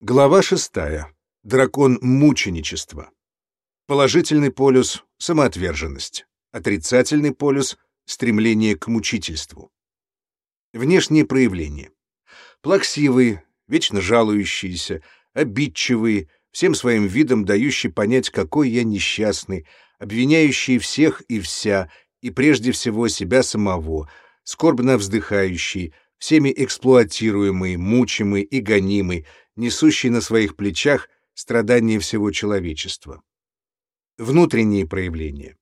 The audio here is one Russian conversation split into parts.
Глава шестая. Дракон мученичества. Положительный полюс — самоотверженность. Отрицательный полюс — стремление к мучительству. Внешние проявления. Плаксивый, вечно жалующийся, обидчивый, всем своим видом дающий понять, какой я несчастный, обвиняющий всех и вся, и прежде всего себя самого, скорбно вздыхающий, всеми эксплуатируемый, мучимый и гонимый, несущий на своих плечах страдания всего человечества. Внутренние проявления.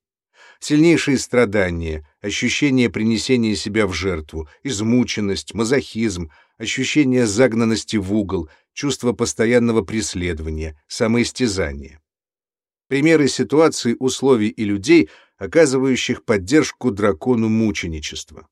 Сильнейшие страдания, ощущение принесения себя в жертву, измученность, мазохизм, ощущение загнанности в угол, чувство постоянного преследования, самоистязания. Примеры ситуаций, условий и людей, оказывающих поддержку дракону мученичества.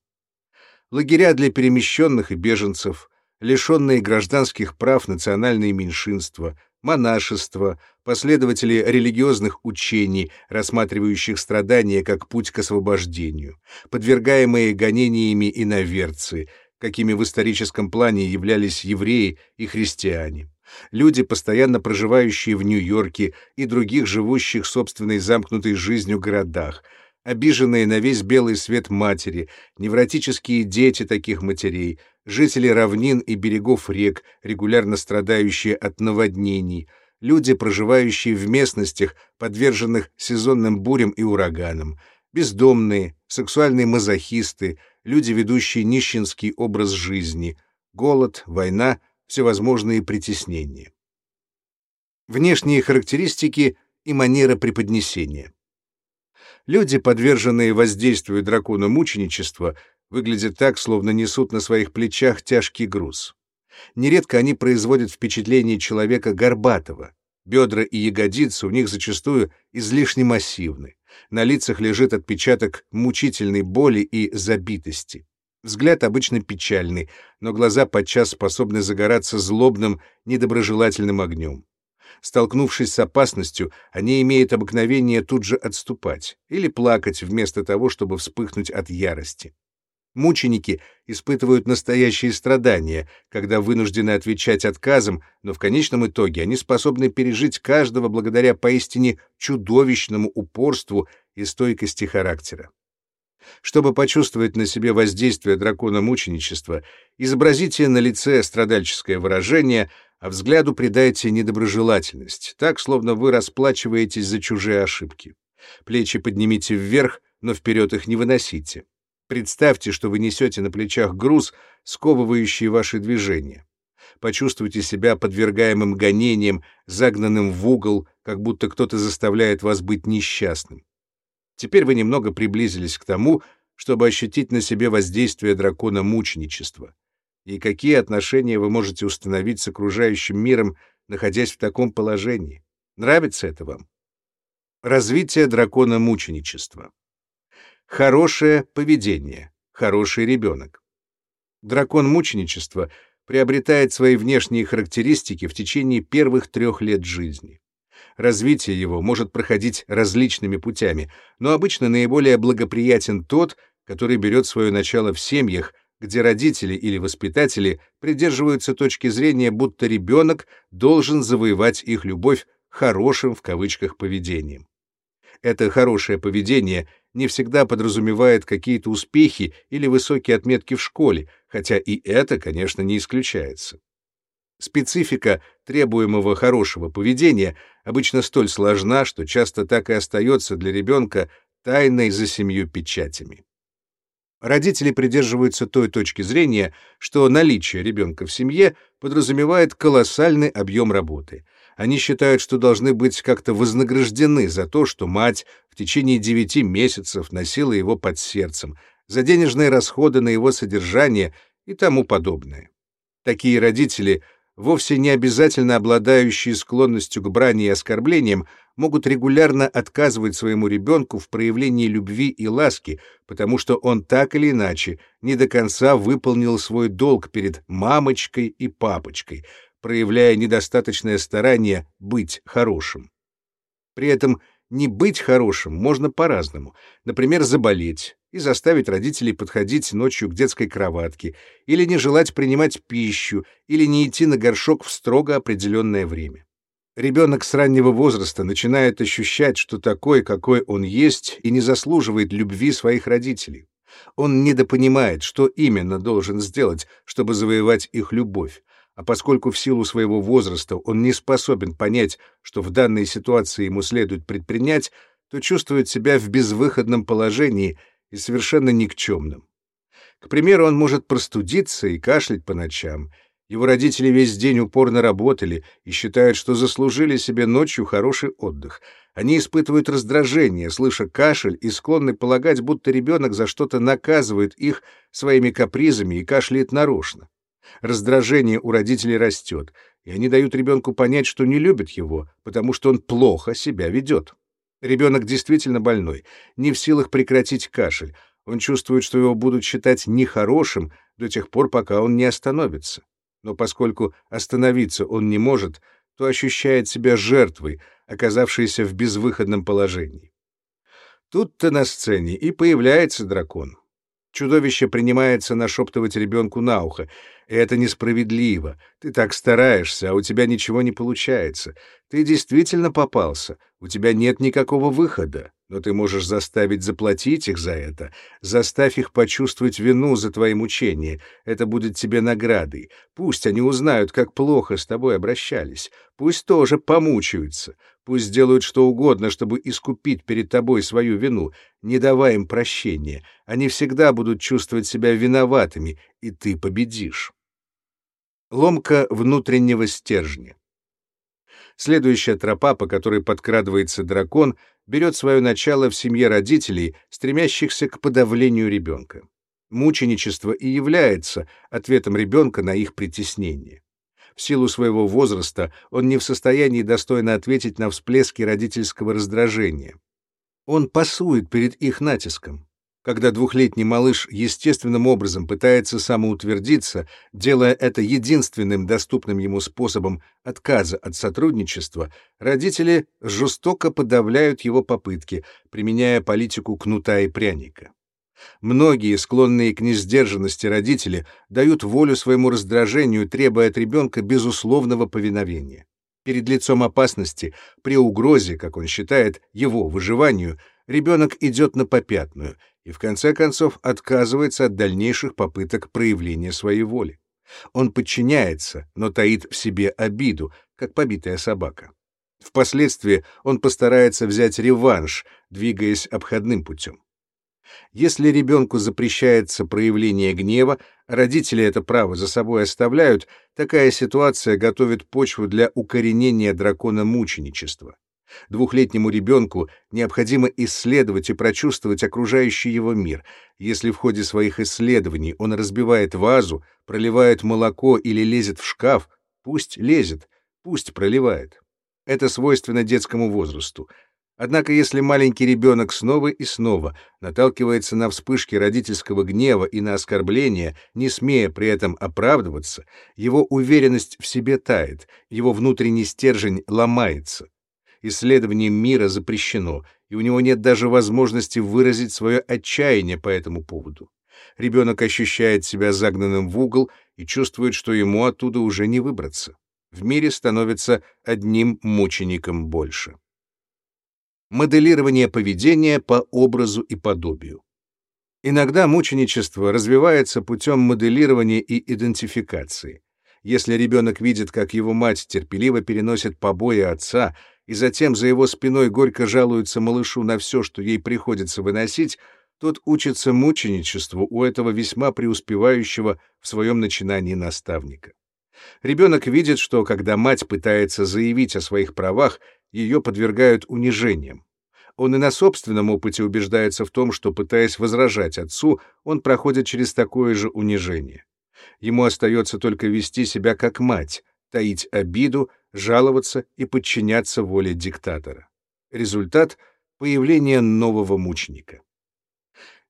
Лагеря для перемещенных и беженцев, лишенные гражданских прав национальные меньшинства, монашество, последователи религиозных учений, рассматривающих страдания как путь к освобождению, подвергаемые гонениями иноверцы, какими в историческом плане являлись евреи и христиане, люди, постоянно проживающие в Нью-Йорке и других живущих собственной замкнутой жизнью городах, обиженные на весь белый свет матери, невротические дети таких матерей, жители равнин и берегов рек, регулярно страдающие от наводнений, люди, проживающие в местностях, подверженных сезонным бурям и ураганам, бездомные, сексуальные мазохисты, люди, ведущие нищенский образ жизни, голод, война, всевозможные притеснения. Внешние характеристики и манера преподнесения. Люди, подверженные воздействию дракона мученичества, выглядят так, словно несут на своих плечах тяжкий груз. Нередко они производят впечатление человека горбатого. Бедра и ягодицы у них зачастую излишне массивны. На лицах лежит отпечаток мучительной боли и забитости. Взгляд обычно печальный, но глаза подчас способны загораться злобным, недоброжелательным огнем. Столкнувшись с опасностью, они имеют обыкновение тут же отступать или плакать вместо того, чтобы вспыхнуть от ярости. Мученики испытывают настоящие страдания, когда вынуждены отвечать отказом, но в конечном итоге они способны пережить каждого благодаря поистине чудовищному упорству и стойкости характера. Чтобы почувствовать на себе воздействие дракона мученичества, изобразите на лице страдальческое выражение, а взгляду придайте недоброжелательность, так, словно вы расплачиваетесь за чужие ошибки. Плечи поднимите вверх, но вперед их не выносите. Представьте, что вы несете на плечах груз, сковывающий ваши движения. Почувствуйте себя подвергаемым гонениям, загнанным в угол, как будто кто-то заставляет вас быть несчастным. Теперь вы немного приблизились к тому, чтобы ощутить на себе воздействие дракона мученичества. И какие отношения вы можете установить с окружающим миром, находясь в таком положении? Нравится это вам? Развитие дракона мученичества. Хорошее поведение, хороший ребенок. Дракон мученичества приобретает свои внешние характеристики в течение первых трех лет жизни. Развитие его может проходить различными путями, но обычно наиболее благоприятен тот, который берет свое начало в семьях, где родители или воспитатели придерживаются точки зрения, будто ребенок должен завоевать их любовь хорошим в кавычках поведением. Это хорошее поведение не всегда подразумевает какие-то успехи или высокие отметки в школе, хотя и это, конечно, не исключается. Специфика требуемого хорошего поведения обычно столь сложна, что часто так и остается для ребенка тайной за семью печатями. Родители придерживаются той точки зрения, что наличие ребенка в семье подразумевает колоссальный объем работы. Они считают, что должны быть как-то вознаграждены за то, что мать в течение девяти месяцев носила его под сердцем, за денежные расходы на его содержание и тому подобное. Такие родители — вовсе не обязательно обладающие склонностью к брани и оскорблениям, могут регулярно отказывать своему ребенку в проявлении любви и ласки, потому что он так или иначе не до конца выполнил свой долг перед мамочкой и папочкой, проявляя недостаточное старание быть хорошим. При этом не быть хорошим можно по-разному, например, заболеть и заставить родителей подходить ночью к детской кроватке, или не желать принимать пищу, или не идти на горшок в строго определенное время. Ребенок с раннего возраста начинает ощущать, что такой, какой он есть, и не заслуживает любви своих родителей. Он недопонимает, что именно должен сделать, чтобы завоевать их любовь, а поскольку в силу своего возраста он не способен понять, что в данной ситуации ему следует предпринять, то чувствует себя в безвыходном положении и совершенно никчемным. К примеру, он может простудиться и кашлять по ночам. Его родители весь день упорно работали и считают, что заслужили себе ночью хороший отдых. Они испытывают раздражение, слыша кашель, и склонны полагать, будто ребенок за что-то наказывает их своими капризами и кашляет нарочно. Раздражение у родителей растет, и они дают ребенку понять, что не любят его, потому что он плохо себя ведет. Ребенок действительно больной, не в силах прекратить кашель. Он чувствует, что его будут считать нехорошим до тех пор, пока он не остановится. Но поскольку остановиться он не может, то ощущает себя жертвой, оказавшейся в безвыходном положении. Тут-то на сцене и появляется дракон. Чудовище принимается нашептывать ребенку на ухо. «Это несправедливо. Ты так стараешься, а у тебя ничего не получается. Ты действительно попался. У тебя нет никакого выхода. Но ты можешь заставить заплатить их за это. Заставь их почувствовать вину за твои мучения. Это будет тебе наградой. Пусть они узнают, как плохо с тобой обращались. Пусть тоже помучаются. Пусть сделают что угодно, чтобы искупить перед тобой свою вину. Не давай им прощения. Они всегда будут чувствовать себя виноватыми, и ты победишь. Ломка внутреннего стержня. Следующая тропа, по которой подкрадывается дракон, берет свое начало в семье родителей, стремящихся к подавлению ребенка. Мученичество и является ответом ребенка на их притеснение. В силу своего возраста он не в состоянии достойно ответить на всплески родительского раздражения. Он пасует перед их натиском. Когда двухлетний малыш естественным образом пытается самоутвердиться, делая это единственным доступным ему способом отказа от сотрудничества, родители жестоко подавляют его попытки, применяя политику кнута и пряника. Многие, склонные к несдержанности родители, дают волю своему раздражению, требуя от ребенка безусловного повиновения. Перед лицом опасности, при угрозе, как он считает, его выживанию, ребенок идет на попятную и, в конце концов, отказывается от дальнейших попыток проявления своей воли. Он подчиняется, но таит в себе обиду, как побитая собака. Впоследствии он постарается взять реванш, двигаясь обходным путем. Если ребенку запрещается проявление гнева, родители это право за собой оставляют, такая ситуация готовит почву для укоренения дракона мученичества. Двухлетнему ребенку необходимо исследовать и прочувствовать окружающий его мир. Если в ходе своих исследований он разбивает вазу, проливает молоко или лезет в шкаф, пусть лезет, пусть проливает. Это свойственно детскому возрасту. Однако если маленький ребенок снова и снова наталкивается на вспышки родительского гнева и на оскорбления, не смея при этом оправдываться, его уверенность в себе тает, его внутренний стержень ломается. Исследование мира запрещено, и у него нет даже возможности выразить свое отчаяние по этому поводу. Ребенок ощущает себя загнанным в угол и чувствует, что ему оттуда уже не выбраться. В мире становится одним мучеником больше. Моделирование поведения по образу и подобию. Иногда мученичество развивается путем моделирования и идентификации. Если ребенок видит, как его мать терпеливо переносит побои отца, и затем за его спиной горько жалуется малышу на все, что ей приходится выносить, тот учится мученичеству у этого весьма преуспевающего в своем начинании наставника. Ребенок видит, что когда мать пытается заявить о своих правах, ее подвергают унижениям. Он и на собственном опыте убеждается в том, что, пытаясь возражать отцу, он проходит через такое же унижение. Ему остается только вести себя как мать, таить обиду, жаловаться и подчиняться воле диктатора. Результат — появление нового мученика.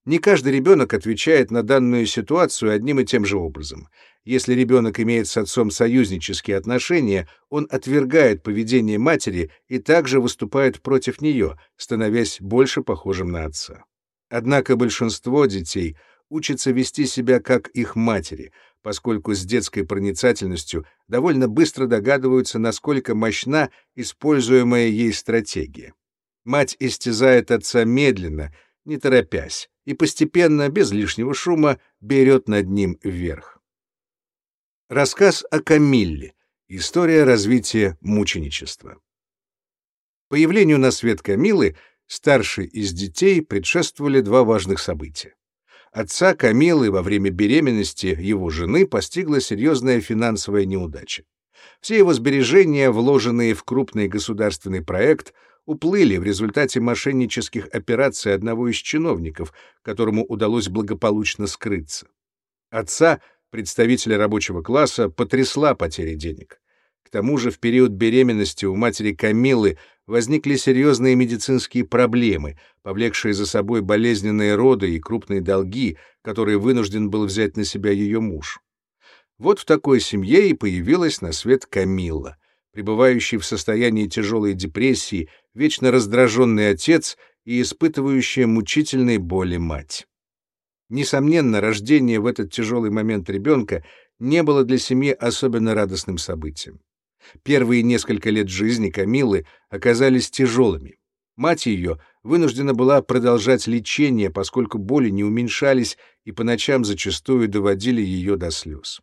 Не каждый ребенок отвечает на данную ситуацию одним и тем же образом. Если ребенок имеет с отцом союзнические отношения, он отвергает поведение матери и также выступает против нее, становясь больше похожим на отца. Однако большинство детей учатся вести себя как их матери, поскольку с детской проницательностью довольно быстро догадываются, насколько мощна используемая ей стратегия. Мать истязает отца медленно, не торопясь, и постепенно, без лишнего шума, берет над ним вверх. Рассказ о Камилле. История развития мученичества. Появлению на свет Камилы, старшей из детей, предшествовали два важных события. Отца Камилы во время беременности его жены постигла серьезная финансовая неудача. Все его сбережения, вложенные в крупный государственный проект, уплыли в результате мошеннических операций одного из чиновников, которому удалось благополучно скрыться. Отца, представителя рабочего класса, потрясла потеря денег. Тому же в период беременности у матери Камилы возникли серьезные медицинские проблемы, повлекшие за собой болезненные роды и крупные долги, которые вынужден был взять на себя ее муж. Вот в такой семье и появилась на свет Камилла, пребывающий в состоянии тяжелой депрессии, вечно раздраженный отец и испытывающая мучительные боли мать. Несомненно, рождение в этот тяжелый момент ребенка не было для семьи особенно радостным событием. Первые несколько лет жизни Камилы оказались тяжелыми. Мать ее вынуждена была продолжать лечение, поскольку боли не уменьшались и по ночам зачастую доводили ее до слез.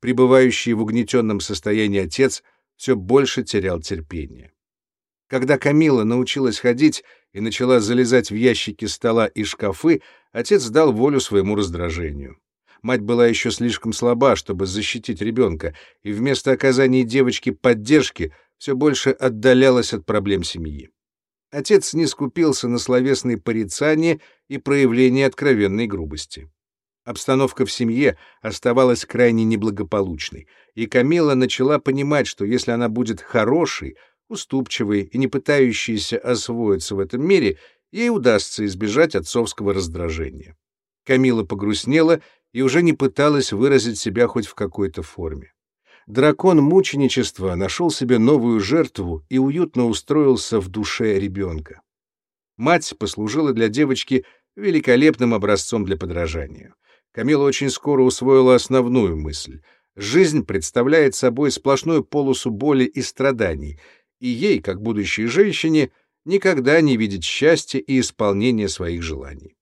Пребывающий в угнетенном состоянии отец все больше терял терпение. Когда Камила научилась ходить и начала залезать в ящики стола и шкафы, отец дал волю своему раздражению. Мать была еще слишком слаба, чтобы защитить ребенка, и вместо оказания девочке поддержки все больше отдалялась от проблем семьи. Отец не скупился на словесные порицания и проявления откровенной грубости. Обстановка в семье оставалась крайне неблагополучной, и Камила начала понимать, что если она будет хорошей, уступчивой и не пытающейся освоиться в этом мире, ей удастся избежать отцовского раздражения. Камила погрустнела и уже не пыталась выразить себя хоть в какой-то форме. Дракон мученичества нашел себе новую жертву и уютно устроился в душе ребенка. Мать послужила для девочки великолепным образцом для подражания. Камила очень скоро усвоила основную мысль. Жизнь представляет собой сплошную полосу боли и страданий, и ей, как будущей женщине, никогда не видеть счастья и исполнения своих желаний.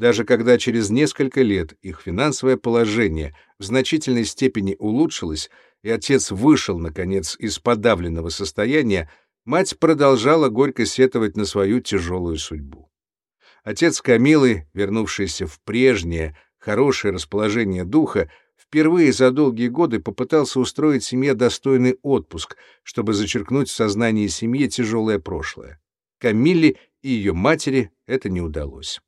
Даже когда через несколько лет их финансовое положение в значительной степени улучшилось, и отец вышел, наконец, из подавленного состояния, мать продолжала горько сетовать на свою тяжелую судьбу. Отец Камилы, вернувшийся в прежнее, хорошее расположение духа, впервые за долгие годы попытался устроить семье достойный отпуск, чтобы зачеркнуть в сознании семьи тяжелое прошлое. Камилле и ее матери это не удалось.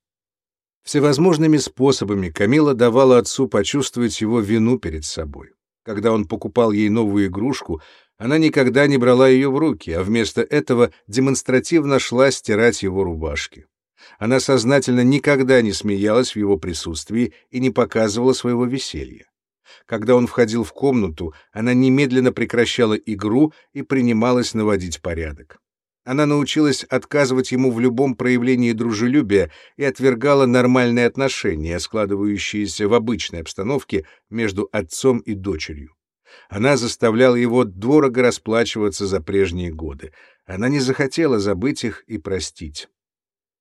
Всевозможными способами Камила давала отцу почувствовать его вину перед собой. Когда он покупал ей новую игрушку, она никогда не брала ее в руки, а вместо этого демонстративно шла стирать его рубашки. Она сознательно никогда не смеялась в его присутствии и не показывала своего веселья. Когда он входил в комнату, она немедленно прекращала игру и принималась наводить порядок. Она научилась отказывать ему в любом проявлении дружелюбия и отвергала нормальные отношения, складывающиеся в обычной обстановке между отцом и дочерью. Она заставляла его дорого расплачиваться за прежние годы. Она не захотела забыть их и простить.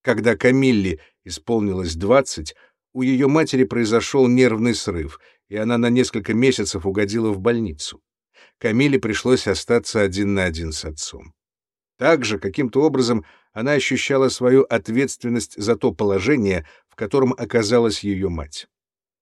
Когда Камилле исполнилось двадцать, у ее матери произошел нервный срыв, и она на несколько месяцев угодила в больницу. Камиле пришлось остаться один на один с отцом. Также каким-то образом она ощущала свою ответственность за то положение, в котором оказалась ее мать.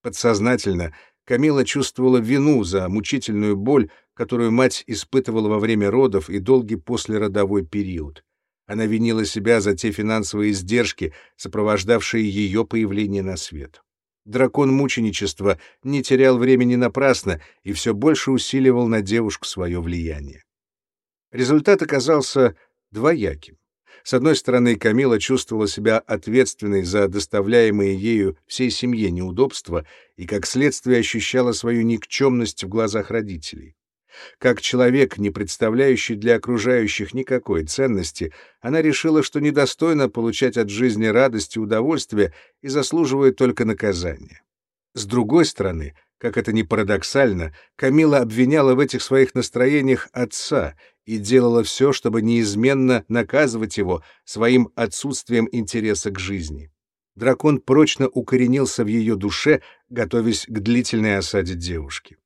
Подсознательно Камила чувствовала вину за мучительную боль, которую мать испытывала во время родов и долгий послеродовой период. Она винила себя за те финансовые издержки, сопровождавшие ее появление на свет. Дракон мученичества не терял времени напрасно и все больше усиливал на девушку свое влияние. Результат оказался двояким. С одной стороны, Камила чувствовала себя ответственной за доставляемые ею всей семье неудобства и, как следствие, ощущала свою никчемность в глазах родителей. Как человек, не представляющий для окружающих никакой ценности, она решила, что недостойна получать от жизни радость и удовольствие и заслуживает только наказания. С другой стороны, как это ни парадоксально, Камила обвиняла в этих своих настроениях отца и делала все, чтобы неизменно наказывать его своим отсутствием интереса к жизни. Дракон прочно укоренился в ее душе, готовясь к длительной осаде девушки.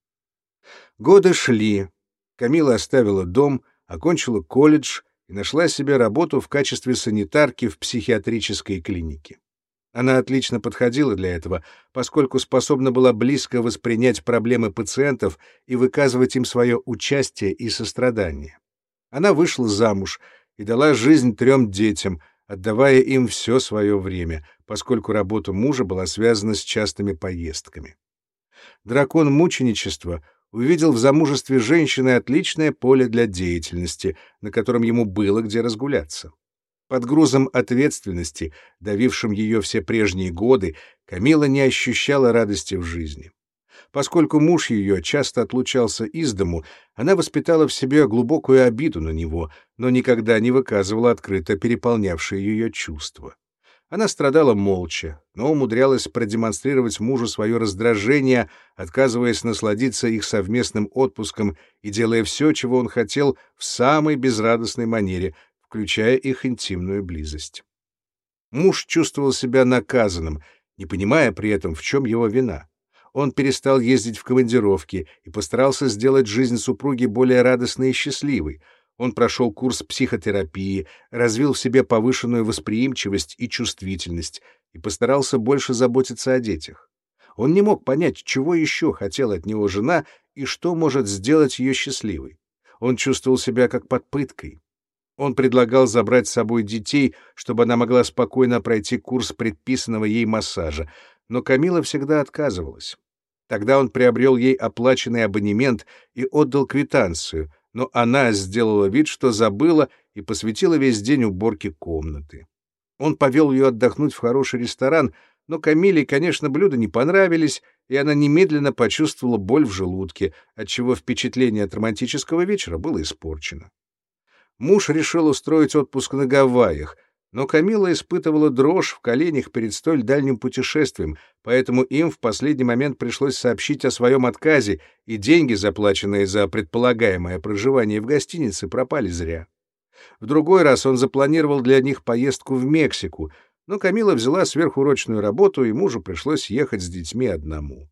Годы шли. Камила оставила дом, окончила колледж и нашла себе работу в качестве санитарки в психиатрической клинике. Она отлично подходила для этого, поскольку способна была близко воспринять проблемы пациентов и выказывать им свое участие и сострадание. Она вышла замуж и дала жизнь трем детям, отдавая им все свое время, поскольку работа мужа была связана с частыми поездками. Дракон мученичества увидел в замужестве женщины отличное поле для деятельности, на котором ему было где разгуляться. Под грузом ответственности, давившим ее все прежние годы, Камила не ощущала радости в жизни. Поскольку муж ее часто отлучался из дому, она воспитала в себе глубокую обиду на него, но никогда не выказывала открыто переполнявшие ее чувства. Она страдала молча, но умудрялась продемонстрировать мужу свое раздражение, отказываясь насладиться их совместным отпуском и делая все, чего он хотел, в самой безрадостной манере, включая их интимную близость. Муж чувствовал себя наказанным, не понимая при этом, в чем его вина. Он перестал ездить в командировки и постарался сделать жизнь супруги более радостной и счастливой — он прошел курс психотерапии, развил в себе повышенную восприимчивость и чувствительность и постарался больше заботиться о детях. Он не мог понять, чего еще хотела от него жена и что может сделать ее счастливой. Он чувствовал себя как под пыткой. Он предлагал забрать с собой детей, чтобы она могла спокойно пройти курс предписанного ей массажа, но Камила всегда отказывалась. Тогда он приобрел ей оплаченный абонемент и отдал квитанцию — но она сделала вид, что забыла и посвятила весь день уборке комнаты. Он повел ее отдохнуть в хороший ресторан, но Камиле, конечно, блюда не понравились, и она немедленно почувствовала боль в желудке, отчего впечатление от романтического вечера было испорчено. Муж решил устроить отпуск на Гавайях, но Камила испытывала дрожь в коленях перед столь дальним путешествием, поэтому им в последний момент пришлось сообщить о своем отказе, и деньги, заплаченные за предполагаемое проживание в гостинице, пропали зря. В другой раз он запланировал для них поездку в Мексику, но Камила взяла сверхурочную работу, и мужу пришлось ехать с детьми одному.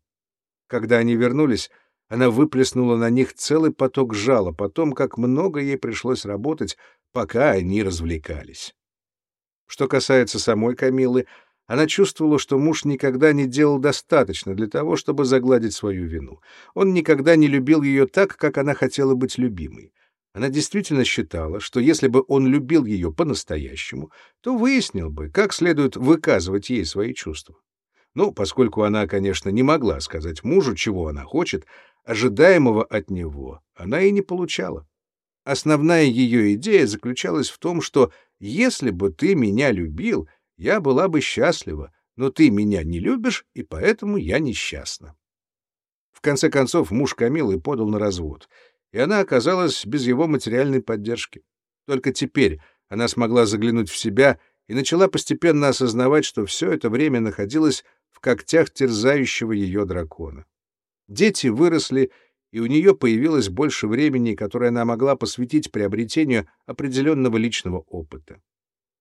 Когда они вернулись, она выплеснула на них целый поток жалоб о том, как много ей пришлось работать, пока они развлекались. Что касается самой Камилы, она чувствовала, что муж никогда не делал достаточно для того, чтобы загладить свою вину. Он никогда не любил ее так, как она хотела быть любимой. Она действительно считала, что если бы он любил ее по-настоящему, то выяснил бы, как следует выказывать ей свои чувства. Ну, поскольку она, конечно, не могла сказать мужу, чего она хочет, ожидаемого от него она и не получала. Основная ее идея заключалась в том, что если бы ты меня любил, я была бы счастлива, но ты меня не любишь, и поэтому я несчастна. В конце концов, муж Камилы подал на развод, и она оказалась без его материальной поддержки. Только теперь она смогла заглянуть в себя и начала постепенно осознавать, что все это время находилась в когтях терзающего ее дракона. Дети выросли и у нее появилось больше времени, которое она могла посвятить приобретению определенного личного опыта.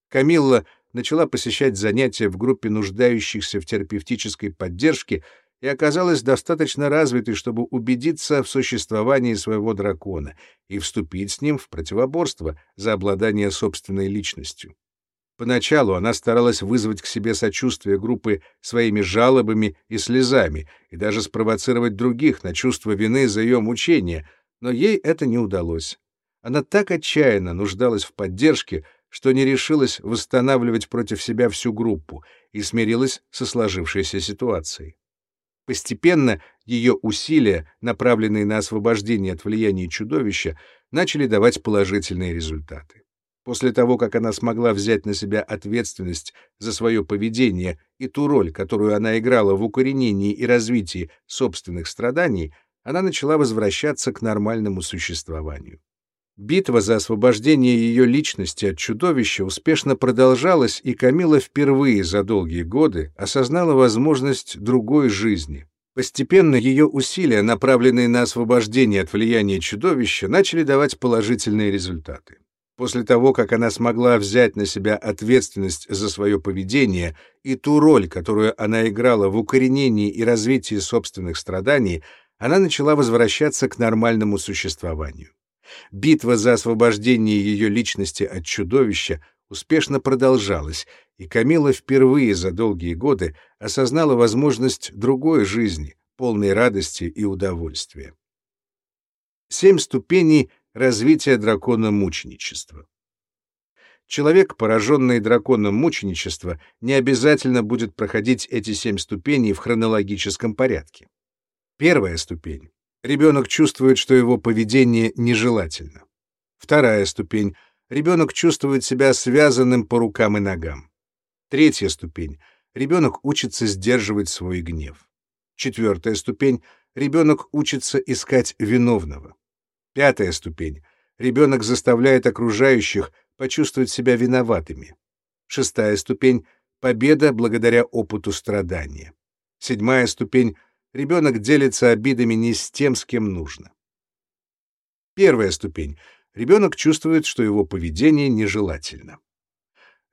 Камилла начала посещать занятия в группе нуждающихся в терапевтической поддержке и оказалась достаточно развитой, чтобы убедиться в существовании своего дракона и вступить с ним в противоборство за обладание собственной личностью. Поначалу она старалась вызвать к себе сочувствие группы своими жалобами и слезами и даже спровоцировать других на чувство вины за ее мучения, но ей это не удалось. Она так отчаянно нуждалась в поддержке, что не решилась восстанавливать против себя всю группу и смирилась со сложившейся ситуацией. Постепенно ее усилия, направленные на освобождение от влияния чудовища, начали давать положительные результаты. После того, как она смогла взять на себя ответственность за свое поведение и ту роль, которую она играла в укоренении и развитии собственных страданий, она начала возвращаться к нормальному существованию. Битва за освобождение ее личности от чудовища успешно продолжалась, и Камила впервые за долгие годы осознала возможность другой жизни. Постепенно ее усилия, направленные на освобождение от влияния чудовища, начали давать положительные результаты. После того, как она смогла взять на себя ответственность за свое поведение и ту роль, которую она играла в укоренении и развитии собственных страданий, она начала возвращаться к нормальному существованию. Битва за освобождение ее личности от чудовища успешно продолжалась, и Камила впервые за долгие годы осознала возможность другой жизни, полной радости и удовольствия. Семь ступеней развития дракона мученичества. Человек, пораженный драконом мученичества, не обязательно будет проходить эти семь ступеней в хронологическом порядке. Первая ступень. Ребенок чувствует, что его поведение нежелательно. Вторая ступень. Ребенок чувствует себя связанным по рукам и ногам. Третья ступень. Ребенок учится сдерживать свой гнев. Четвертая ступень. Ребенок учится искать виновного. Пятая ступень. Ребенок заставляет окружающих почувствовать себя виноватыми. Шестая ступень. Победа благодаря опыту страдания. Седьмая ступень — ребенок делится обидами не с тем, с кем нужно. Первая ступень. Ребенок чувствует, что его поведение нежелательно.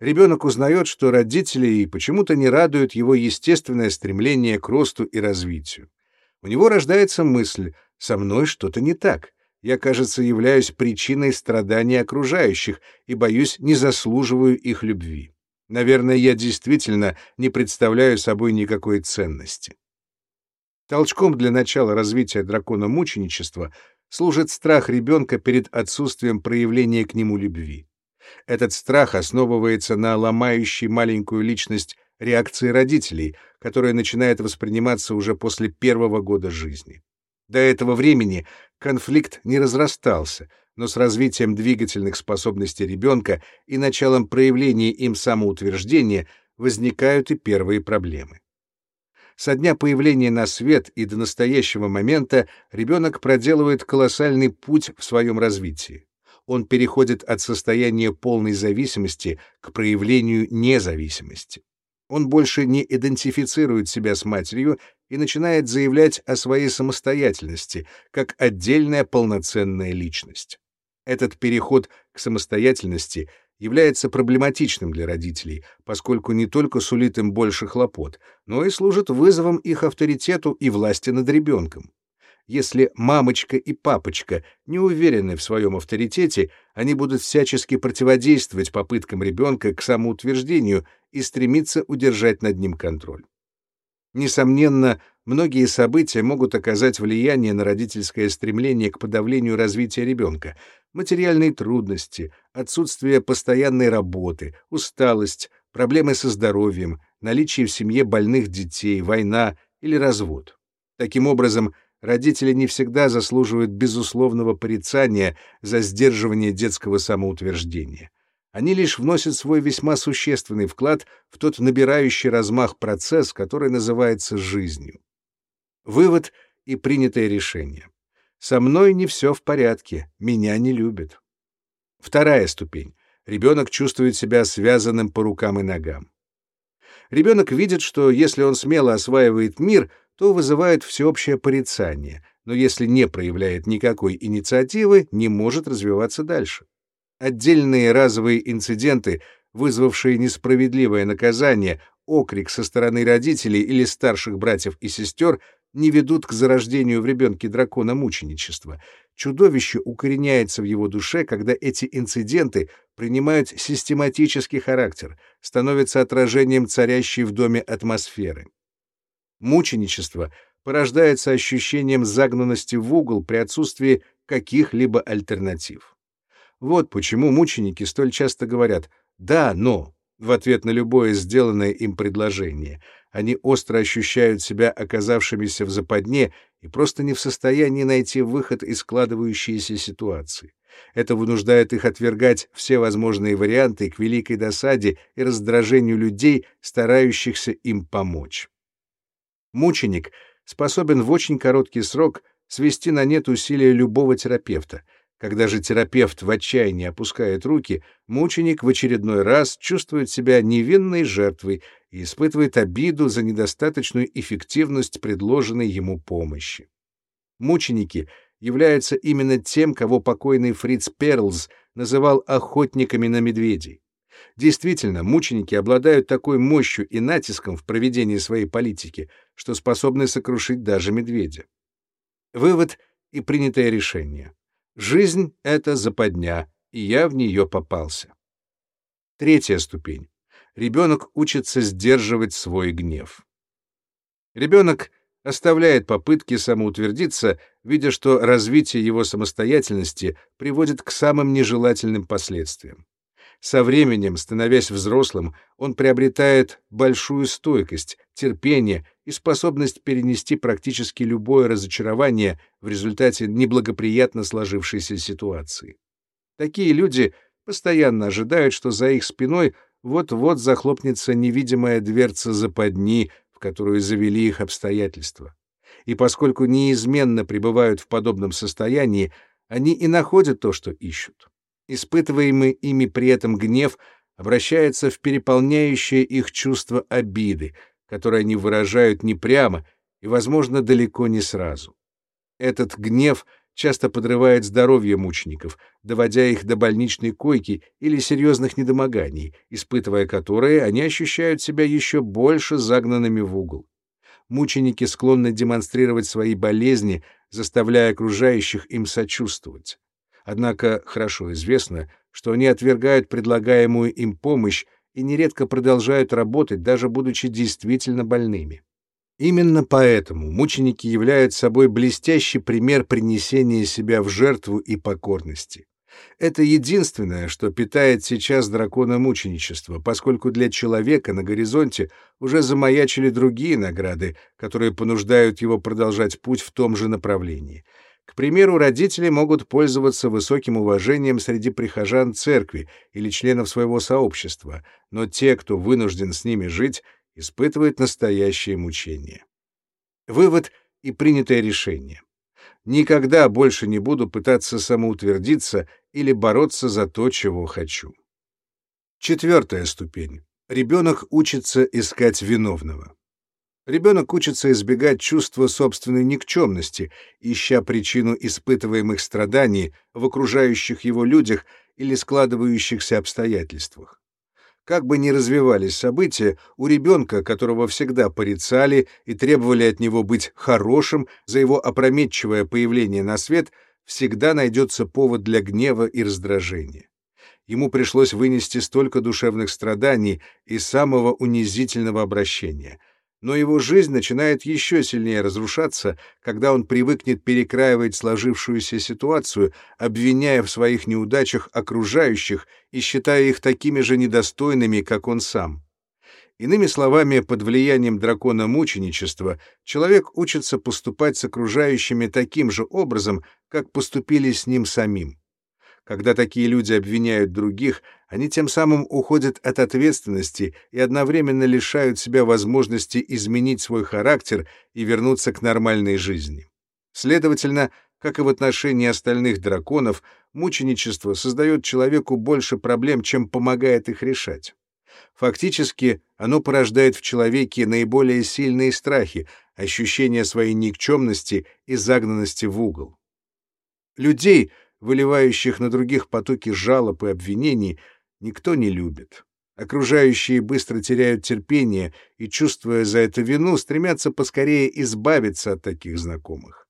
Ребенок узнает, что родители почему-то не радуют его естественное стремление к росту и развитию. У него рождается мысль «со мной что-то не так». Я, кажется, являюсь причиной страданий окружающих и, боюсь, не заслуживаю их любви. Наверное, я действительно не представляю собой никакой ценности. Толчком для начала развития дракона мученичества служит страх ребенка перед отсутствием проявления к нему любви. Этот страх основывается на ломающей маленькую личность реакции родителей, которая начинает восприниматься уже после первого года жизни. До этого времени конфликт не разрастался, но с развитием двигательных способностей ребенка и началом проявления им самоутверждения возникают и первые проблемы. Со дня появления на свет и до настоящего момента ребенок проделывает колоссальный путь в своем развитии. Он переходит от состояния полной зависимости к проявлению независимости. Он больше не идентифицирует себя с матерью и начинает заявлять о своей самостоятельности, как отдельная полноценная личность. Этот переход к самостоятельности является проблематичным для родителей, поскольку не только сулит им больше хлопот, но и служит вызовом их авторитету и власти над ребенком. Если мамочка и папочка не уверены в своем авторитете, они будут всячески противодействовать попыткам ребенка к самоутверждению и стремиться удержать над ним контроль. Несомненно, многие события могут оказать влияние на родительское стремление к подавлению развития ребенка, материальные трудности, отсутствие постоянной работы, усталость, проблемы со здоровьем, наличие в семье больных детей, война или развод. Таким образом, родители не всегда заслуживают безусловного порицания за сдерживание детского самоутверждения. Они лишь вносят свой весьма существенный вклад в тот набирающий размах процесс, который называется жизнью. Вывод и принятое решение. Со мной не все в порядке, меня не любят. Вторая ступень. Ребенок чувствует себя связанным по рукам и ногам. Ребенок видит, что если он смело осваивает мир, то вызывает всеобщее порицание, но если не проявляет никакой инициативы, не может развиваться дальше. Отдельные разовые инциденты, вызвавшие несправедливое наказание, окрик со стороны родителей или старших братьев и сестер — не ведут к зарождению в ребенке дракона мученичества. Чудовище укореняется в его душе, когда эти инциденты принимают систематический характер, становятся отражением царящей в доме атмосферы. Мученичество порождается ощущением загнанности в угол при отсутствии каких-либо альтернатив. Вот почему мученики столь часто говорят «да, но» в ответ на любое сделанное им предложение — они остро ощущают себя оказавшимися в западне и просто не в состоянии найти выход из складывающейся ситуации. Это вынуждает их отвергать все возможные варианты к великой досаде и раздражению людей, старающихся им помочь. Мученик способен в очень короткий срок свести на нет усилия любого терапевта. Когда же терапевт в отчаянии опускает руки, мученик в очередной раз чувствует себя невинной жертвой и испытывает обиду за недостаточную эффективность предложенной ему помощи. Мученики являются именно тем, кого покойный Фриц Перлз называл охотниками на медведей. Действительно, мученики обладают такой мощью и натиском в проведении своей политики, что способны сокрушить даже медведя. Вывод и принятое решение. Жизнь — это западня, и я в нее попался. Третья ступень. Ребенок учится сдерживать свой гнев. Ребенок оставляет попытки самоутвердиться, видя, что развитие его самостоятельности приводит к самым нежелательным последствиям. Со временем, становясь взрослым, он приобретает большую стойкость, терпение и способность перенести практически любое разочарование в результате неблагоприятно сложившейся ситуации. Такие люди постоянно ожидают, что за их спиной вот-вот захлопнется невидимая дверца западни, в которую завели их обстоятельства. И поскольку неизменно пребывают в подобном состоянии, они и находят то, что ищут. Испытываемый ими при этом гнев обращается в переполняющее их чувство обиды, которое они выражают не прямо и, возможно, далеко не сразу. Этот гнев часто подрывает здоровье мучеников, доводя их до больничной койки или серьезных недомоганий, испытывая которые они ощущают себя еще больше загнанными в угол. Мученики склонны демонстрировать свои болезни, заставляя окружающих им сочувствовать. Однако хорошо известно, что они отвергают предлагаемую им помощь и нередко продолжают работать, даже будучи действительно больными. Именно поэтому мученики являются собой блестящий пример принесения себя в жертву и покорности. Это единственное, что питает сейчас дракона мученичества, поскольку для человека на горизонте уже замаячили другие награды, которые понуждают его продолжать путь в том же направлении — к примеру, родители могут пользоваться высоким уважением среди прихожан церкви или членов своего сообщества, но те, кто вынужден с ними жить, испытывают настоящее мучение. Вывод и принятое решение. Никогда больше не буду пытаться самоутвердиться или бороться за то, чего хочу. Четвертая ступень. Ребенок учится искать виновного. Ребенок учится избегать чувства собственной никчемности, ища причину испытываемых страданий в окружающих его людях или складывающихся обстоятельствах. Как бы ни развивались события, у ребенка, которого всегда порицали и требовали от него быть хорошим за его опрометчивое появление на свет, всегда найдется повод для гнева и раздражения. Ему пришлось вынести столько душевных страданий и самого унизительного обращения — но его жизнь начинает еще сильнее разрушаться, когда он привыкнет перекраивать сложившуюся ситуацию, обвиняя в своих неудачах окружающих и считая их такими же недостойными, как он сам. Иными словами, под влиянием дракона мученичества человек учится поступать с окружающими таким же образом, как поступили с ним самим. Когда такие люди обвиняют других, они тем самым уходят от ответственности и одновременно лишают себя возможности изменить свой характер и вернуться к нормальной жизни. Следовательно, как и в отношении остальных драконов, мученичество создает человеку больше проблем, чем помогает их решать. Фактически, оно порождает в человеке наиболее сильные страхи, ощущение своей никчемности и загнанности в угол. Людей — выливающих на других потоки жалоб и обвинений, никто не любит. Окружающие быстро теряют терпение и, чувствуя за это вину, стремятся поскорее избавиться от таких знакомых.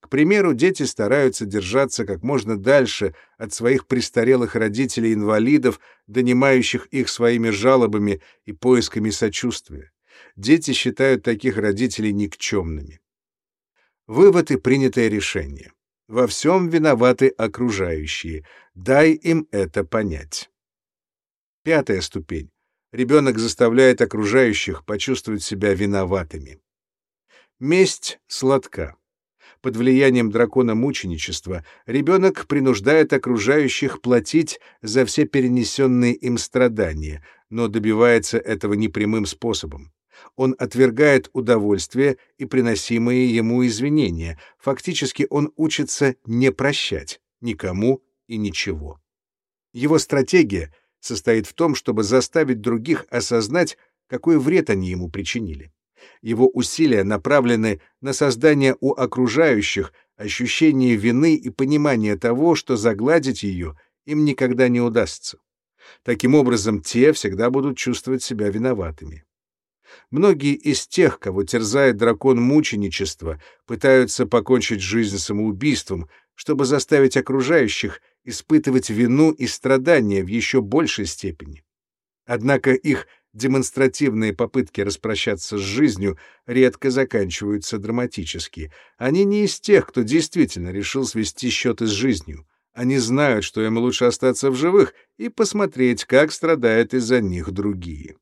К примеру, дети стараются держаться как можно дальше от своих престарелых родителей-инвалидов, донимающих их своими жалобами и поисками сочувствия. Дети считают таких родителей никчемными. Вывод и принятое решение. Во всем виноваты окружающие. Дай им это понять. Пятая ступень. Ребенок заставляет окружающих почувствовать себя виноватыми. Месть сладка. Под влиянием дракона мученичества ребенок принуждает окружающих платить за все перенесенные им страдания, но добивается этого непрямым способом. Он отвергает удовольствие и приносимые ему извинения. Фактически он учится не прощать никому и ничего. Его стратегия состоит в том, чтобы заставить других осознать, какой вред они ему причинили. Его усилия направлены на создание у окружающих ощущения вины и понимания того, что загладить ее им никогда не удастся. Таким образом, те всегда будут чувствовать себя виноватыми. Многие из тех, кого терзает дракон мученичества, пытаются покончить жизнь самоубийством, чтобы заставить окружающих испытывать вину и страдания в еще большей степени. Однако их демонстративные попытки распрощаться с жизнью редко заканчиваются драматически. Они не из тех, кто действительно решил свести счеты с жизнью. Они знают, что им лучше остаться в живых и посмотреть, как страдают из-за них другие.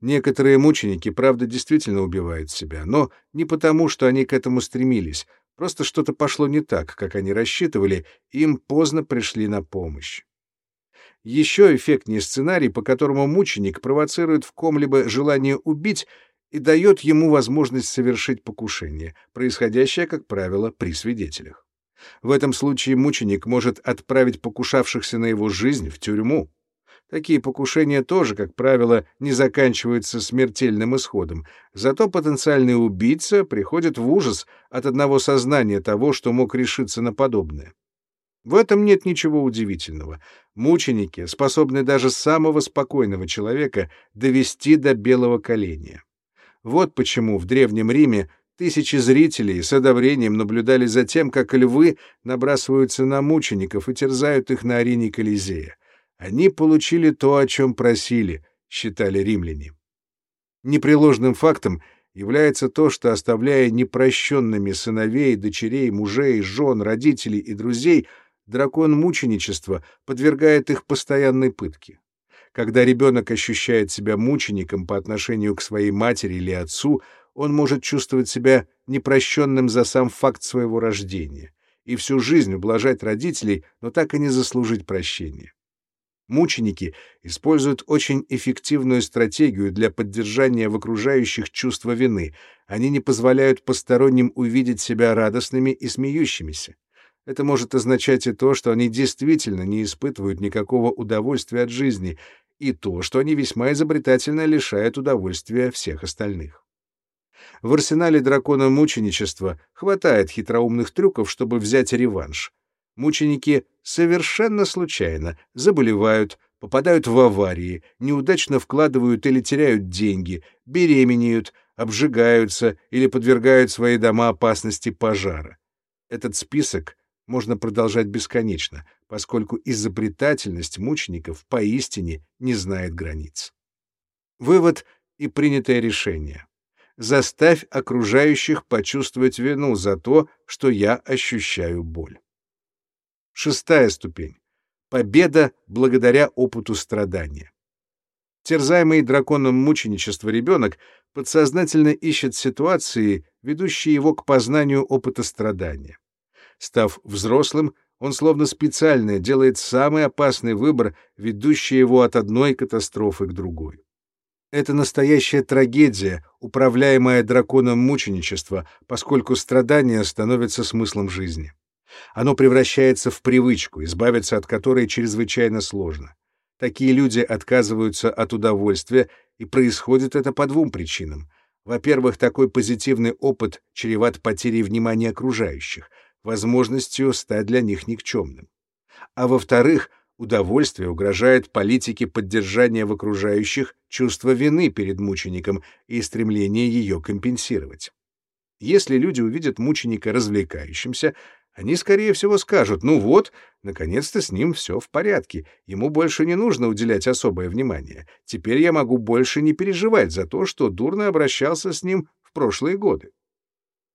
Некоторые мученики, правда, действительно убивают себя, но не потому, что они к этому стремились, просто что-то пошло не так, как они рассчитывали, им поздно пришли на помощь. Еще эффектнее сценарий, по которому мученик провоцирует в ком-либо желание убить и дает ему возможность совершить покушение, происходящее, как правило, при свидетелях. В этом случае мученик может отправить покушавшихся на его жизнь в тюрьму. Такие покушения тоже, как правило, не заканчиваются смертельным исходом, зато потенциальный убийца приходит в ужас от одного сознания того, что мог решиться на подобное. В этом нет ничего удивительного. Мученики способны даже самого спокойного человека довести до белого коленя. Вот почему в Древнем Риме Тысячи зрителей с одобрением наблюдали за тем, как львы набрасываются на мучеников и терзают их на арене Колизея. Они получили то, о чем просили, считали римляне. Непреложным фактом является то, что, оставляя непрощенными сыновей, дочерей, мужей, жен, родителей и друзей, дракон мученичества подвергает их постоянной пытке. Когда ребенок ощущает себя мучеником по отношению к своей матери или отцу, он может чувствовать себя непрощенным за сам факт своего рождения и всю жизнь ублажать родителей, но так и не заслужить прощения. Мученики используют очень эффективную стратегию для поддержания в окружающих чувства вины. Они не позволяют посторонним увидеть себя радостными и смеющимися. Это может означать и то, что они действительно не испытывают никакого удовольствия от жизни, и то, что они весьма изобретательно лишают удовольствия всех остальных. В арсенале дракона мученичества хватает хитроумных трюков, чтобы взять реванш. Мученики совершенно случайно заболевают, попадают в аварии, неудачно вкладывают или теряют деньги, беременеют, обжигаются или подвергают свои дома опасности пожара. Этот список можно продолжать бесконечно, поскольку изобретательность мучеников поистине не знает границ. Вывод и принятое решение заставь окружающих почувствовать вину за то, что я ощущаю боль. Шестая ступень. Победа благодаря опыту страдания. Терзаемый драконом мученичества ребенок подсознательно ищет ситуации, ведущие его к познанию опыта страдания. Став взрослым, он словно специально делает самый опасный выбор, ведущий его от одной катастрофы к другой. Это настоящая трагедия, управляемая драконом мученичества, поскольку страдание становится смыслом жизни. Оно превращается в привычку, избавиться от которой чрезвычайно сложно. Такие люди отказываются от удовольствия, и происходит это по двум причинам. Во-первых, такой позитивный опыт чреват потерей внимания окружающих, возможностью стать для них никчемным. А во-вторых, Удовольствие угрожает политике поддержания в окружающих чувства вины перед мучеником и стремление ее компенсировать. Если люди увидят мученика развлекающимся, они, скорее всего, скажут, ну вот, наконец-то с ним все в порядке, ему больше не нужно уделять особое внимание, теперь я могу больше не переживать за то, что дурно обращался с ним в прошлые годы.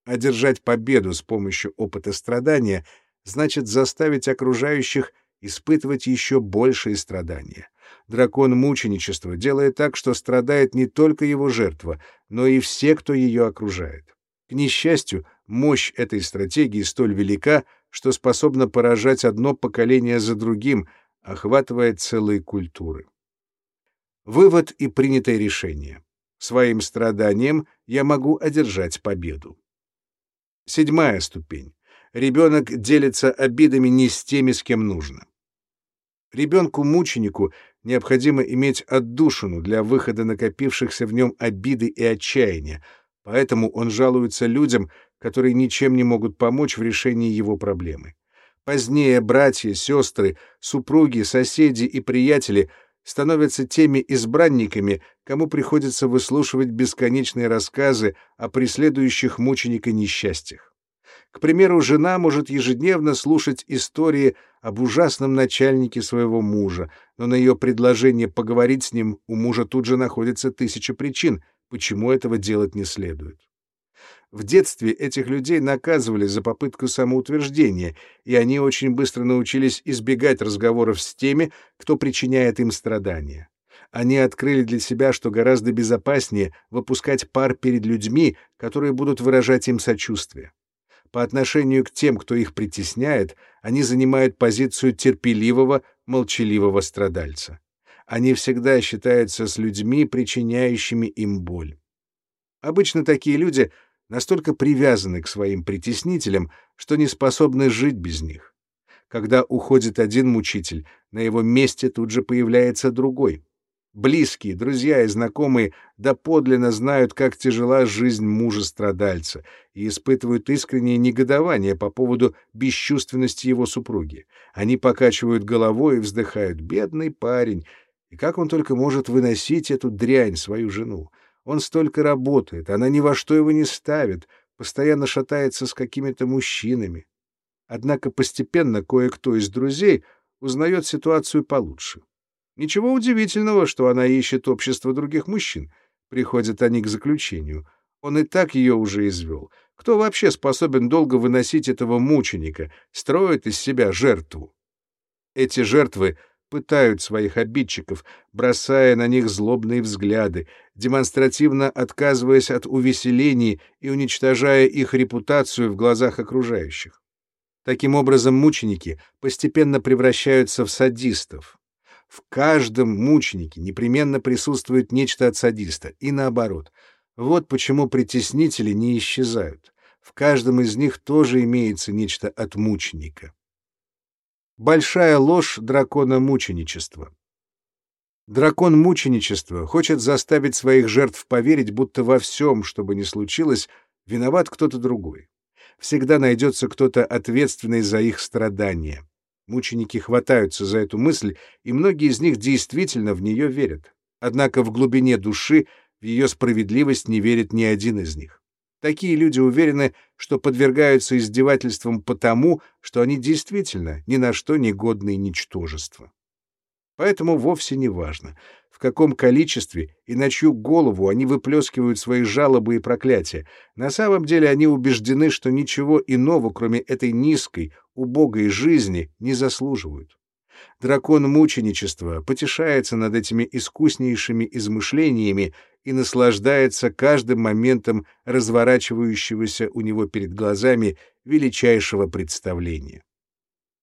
Одержать победу с помощью опыта страдания значит заставить окружающих испытывать еще большие страдания. Дракон мученичества делает так, что страдает не только его жертва, но и все, кто ее окружает. К несчастью, мощь этой стратегии столь велика, что способна поражать одно поколение за другим, охватывая целые культуры. Вывод и принятое решение. Своим страданием я могу одержать победу. Седьмая ступень. Ребенок делится обидами не с теми, с кем нужно. Ребенку-мученику необходимо иметь отдушину для выхода накопившихся в нем обиды и отчаяния, поэтому он жалуется людям, которые ничем не могут помочь в решении его проблемы. Позднее братья, сестры, супруги, соседи и приятели становятся теми избранниками, кому приходится выслушивать бесконечные рассказы о преследующих мученика несчастьях. К примеру, жена может ежедневно слушать истории об ужасном начальнике своего мужа, но на ее предложение поговорить с ним у мужа тут же находится тысяча причин, почему этого делать не следует. В детстве этих людей наказывали за попытку самоутверждения, и они очень быстро научились избегать разговоров с теми, кто причиняет им страдания. Они открыли для себя, что гораздо безопаснее выпускать пар перед людьми, которые будут выражать им сочувствие. По отношению к тем, кто их притесняет, они занимают позицию терпеливого, молчаливого страдальца. Они всегда считаются с людьми, причиняющими им боль. Обычно такие люди настолько привязаны к своим притеснителям, что не способны жить без них. Когда уходит один мучитель, на его месте тут же появляется другой. Близкие, друзья и знакомые доподлинно знают, как тяжела жизнь мужа-страдальца и испытывают искреннее негодование по поводу бесчувственности его супруги. Они покачивают головой и вздыхают «бедный парень», и как он только может выносить эту дрянь, свою жену. Он столько работает, она ни во что его не ставит, постоянно шатается с какими-то мужчинами. Однако постепенно кое-кто из друзей узнает ситуацию получше. Ничего удивительного, что она ищет общество других мужчин. Приходят они к заключению. Он и так ее уже извел. Кто вообще способен долго выносить этого мученика, строит из себя жертву? Эти жертвы пытают своих обидчиков, бросая на них злобные взгляды, демонстративно отказываясь от увеселений и уничтожая их репутацию в глазах окружающих. Таким образом, мученики постепенно превращаются в садистов. В каждом мученике непременно присутствует нечто от садиста, и наоборот. Вот почему притеснители не исчезают. В каждом из них тоже имеется нечто от мученика. Большая ложь дракона мученичества. Дракон мученичества хочет заставить своих жертв поверить, будто во всем, что бы ни случилось, виноват кто-то другой. Всегда найдется кто-то ответственный за их страдания. Мученики хватаются за эту мысль, и многие из них действительно в нее верят. Однако в глубине души в ее справедливость не верит ни один из них. Такие люди уверены, что подвергаются издевательствам потому, что они действительно ни на что не годные ничтожества. Поэтому вовсе не важно, в каком количестве и на чью голову они выплескивают свои жалобы и проклятия. На самом деле они убеждены, что ничего иного, кроме этой низкой, убогой жизни, не заслуживают. Дракон мученичества потешается над этими искуснейшими измышлениями и наслаждается каждым моментом разворачивающегося у него перед глазами величайшего представления.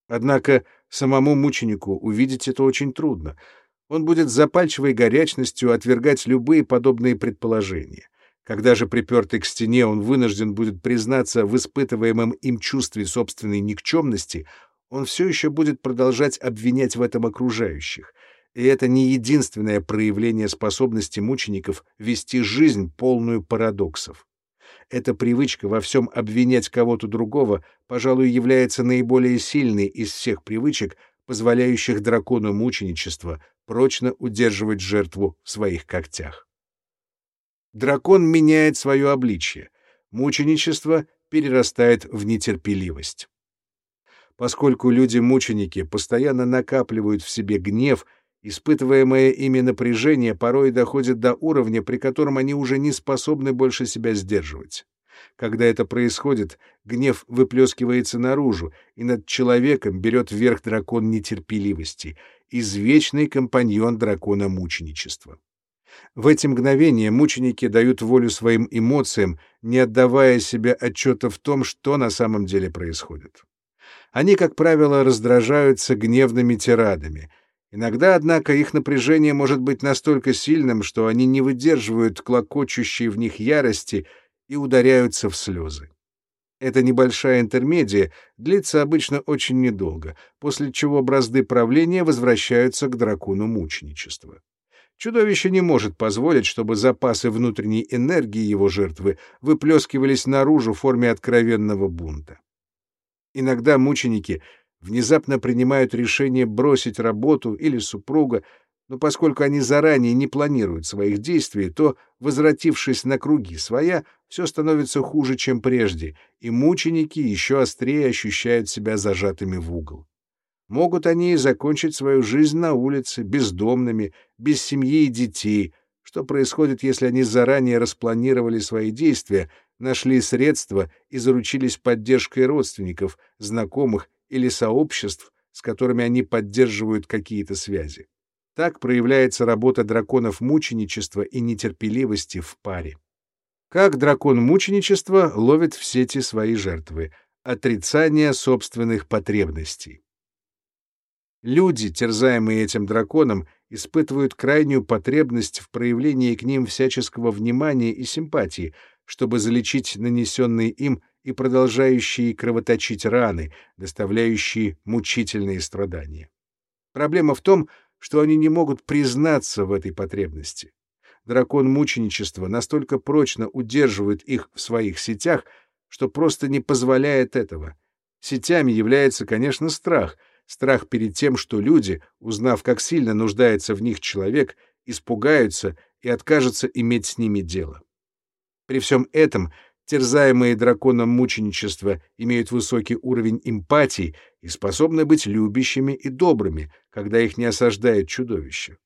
Однако самому мученику увидеть это очень трудно. Он будет с запальчивой горячностью отвергать любые подобные предположения. Когда же припертый к стене он вынужден будет признаться в испытываемом им чувстве собственной никчемности, он все еще будет продолжать обвинять в этом окружающих — и это не единственное проявление способности мучеников вести жизнь, полную парадоксов. Эта привычка во всем обвинять кого-то другого, пожалуй, является наиболее сильной из всех привычек, позволяющих дракону мученичества прочно удерживать жертву в своих когтях. Дракон меняет свое обличье. Мученичество перерастает в нетерпеливость. Поскольку люди-мученики постоянно накапливают в себе гнев — Испытываемое ими напряжение порой доходит до уровня, при котором они уже не способны больше себя сдерживать. Когда это происходит, гнев выплескивается наружу, и над человеком берет верх дракон нетерпеливости, извечный компаньон дракона мученичества. В эти мгновения мученики дают волю своим эмоциям, не отдавая себе отчета в том, что на самом деле происходит. Они, как правило, раздражаются гневными тирадами, Иногда, однако, их напряжение может быть настолько сильным, что они не выдерживают клокочущей в них ярости и ударяются в слезы. Эта небольшая интермедия длится обычно очень недолго, после чего бразды правления возвращаются к дракону мученичества. Чудовище не может позволить, чтобы запасы внутренней энергии его жертвы выплескивались наружу в форме откровенного бунта. Иногда мученики внезапно принимают решение бросить работу или супруга, но поскольку они заранее не планируют своих действий, то, возвратившись на круги своя, все становится хуже, чем прежде, и мученики еще острее ощущают себя зажатыми в угол. Могут они и закончить свою жизнь на улице, бездомными, без семьи и детей, что происходит, если они заранее распланировали свои действия, нашли средства и заручились поддержкой родственников, знакомых или сообществ, с которыми они поддерживают какие-то связи. Так проявляется работа драконов мученичества и нетерпеливости в паре. Как дракон мученичества ловит в сети свои жертвы? Отрицание собственных потребностей. Люди, терзаемые этим драконом, испытывают крайнюю потребность в проявлении к ним всяческого внимания и симпатии, чтобы залечить нанесенные им и продолжающие кровоточить раны, доставляющие мучительные страдания. Проблема в том, что они не могут признаться в этой потребности. Дракон мученичества настолько прочно удерживает их в своих сетях, что просто не позволяет этого. Сетями является, конечно, страх, страх перед тем, что люди, узнав, как сильно нуждается в них человек, испугаются и откажутся иметь с ними дело. При всем этом терзаемые драконом мученичества, имеют высокий уровень эмпатии и способны быть любящими и добрыми, когда их не осаждает чудовище.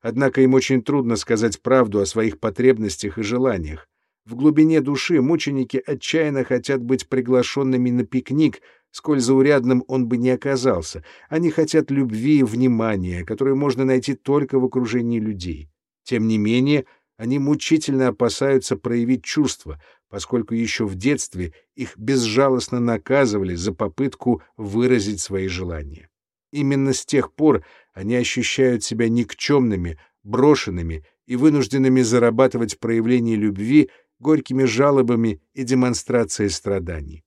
Однако им очень трудно сказать правду о своих потребностях и желаниях. В глубине души мученики отчаянно хотят быть приглашенными на пикник, сколь заурядным он бы ни оказался. Они хотят любви и внимания, которые можно найти только в окружении людей. Тем не менее, они мучительно опасаются проявить чувства, поскольку еще в детстве их безжалостно наказывали за попытку выразить свои желания. Именно с тех пор они ощущают себя никчемными, брошенными и вынужденными зарабатывать проявление любви горькими жалобами и демонстрацией страданий.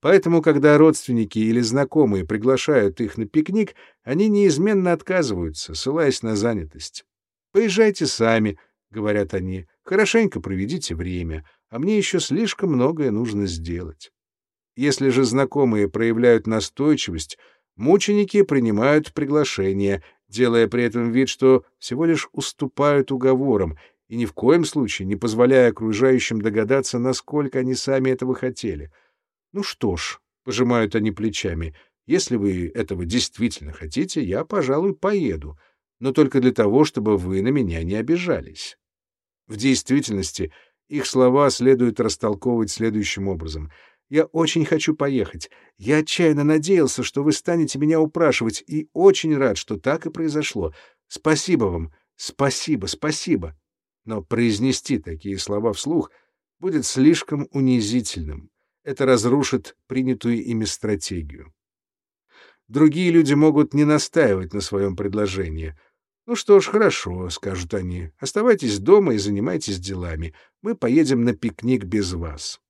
Поэтому, когда родственники или знакомые приглашают их на пикник, они неизменно отказываются, ссылаясь на занятость. «Поезжайте сами», — говорят они, — «хорошенько проведите время, а мне еще слишком многое нужно сделать. Если же знакомые проявляют настойчивость, мученики принимают приглашение, делая при этом вид, что всего лишь уступают уговорам и ни в коем случае не позволяя окружающим догадаться, насколько они сами этого хотели. Ну что ж, пожимают они плечами, если вы этого действительно хотите, я, пожалуй, поеду, но только для того, чтобы вы на меня не обижались. В действительности — их слова следует растолковывать следующим образом. «Я очень хочу поехать. Я отчаянно надеялся, что вы станете меня упрашивать, и очень рад, что так и произошло. Спасибо вам. Спасибо, спасибо». Но произнести такие слова вслух будет слишком унизительным. Это разрушит принятую ими стратегию. Другие люди могут не настаивать на своем предложении — «Ну что ж, хорошо», — скажут они. «Оставайтесь дома и занимайтесь делами. Мы поедем на пикник без вас».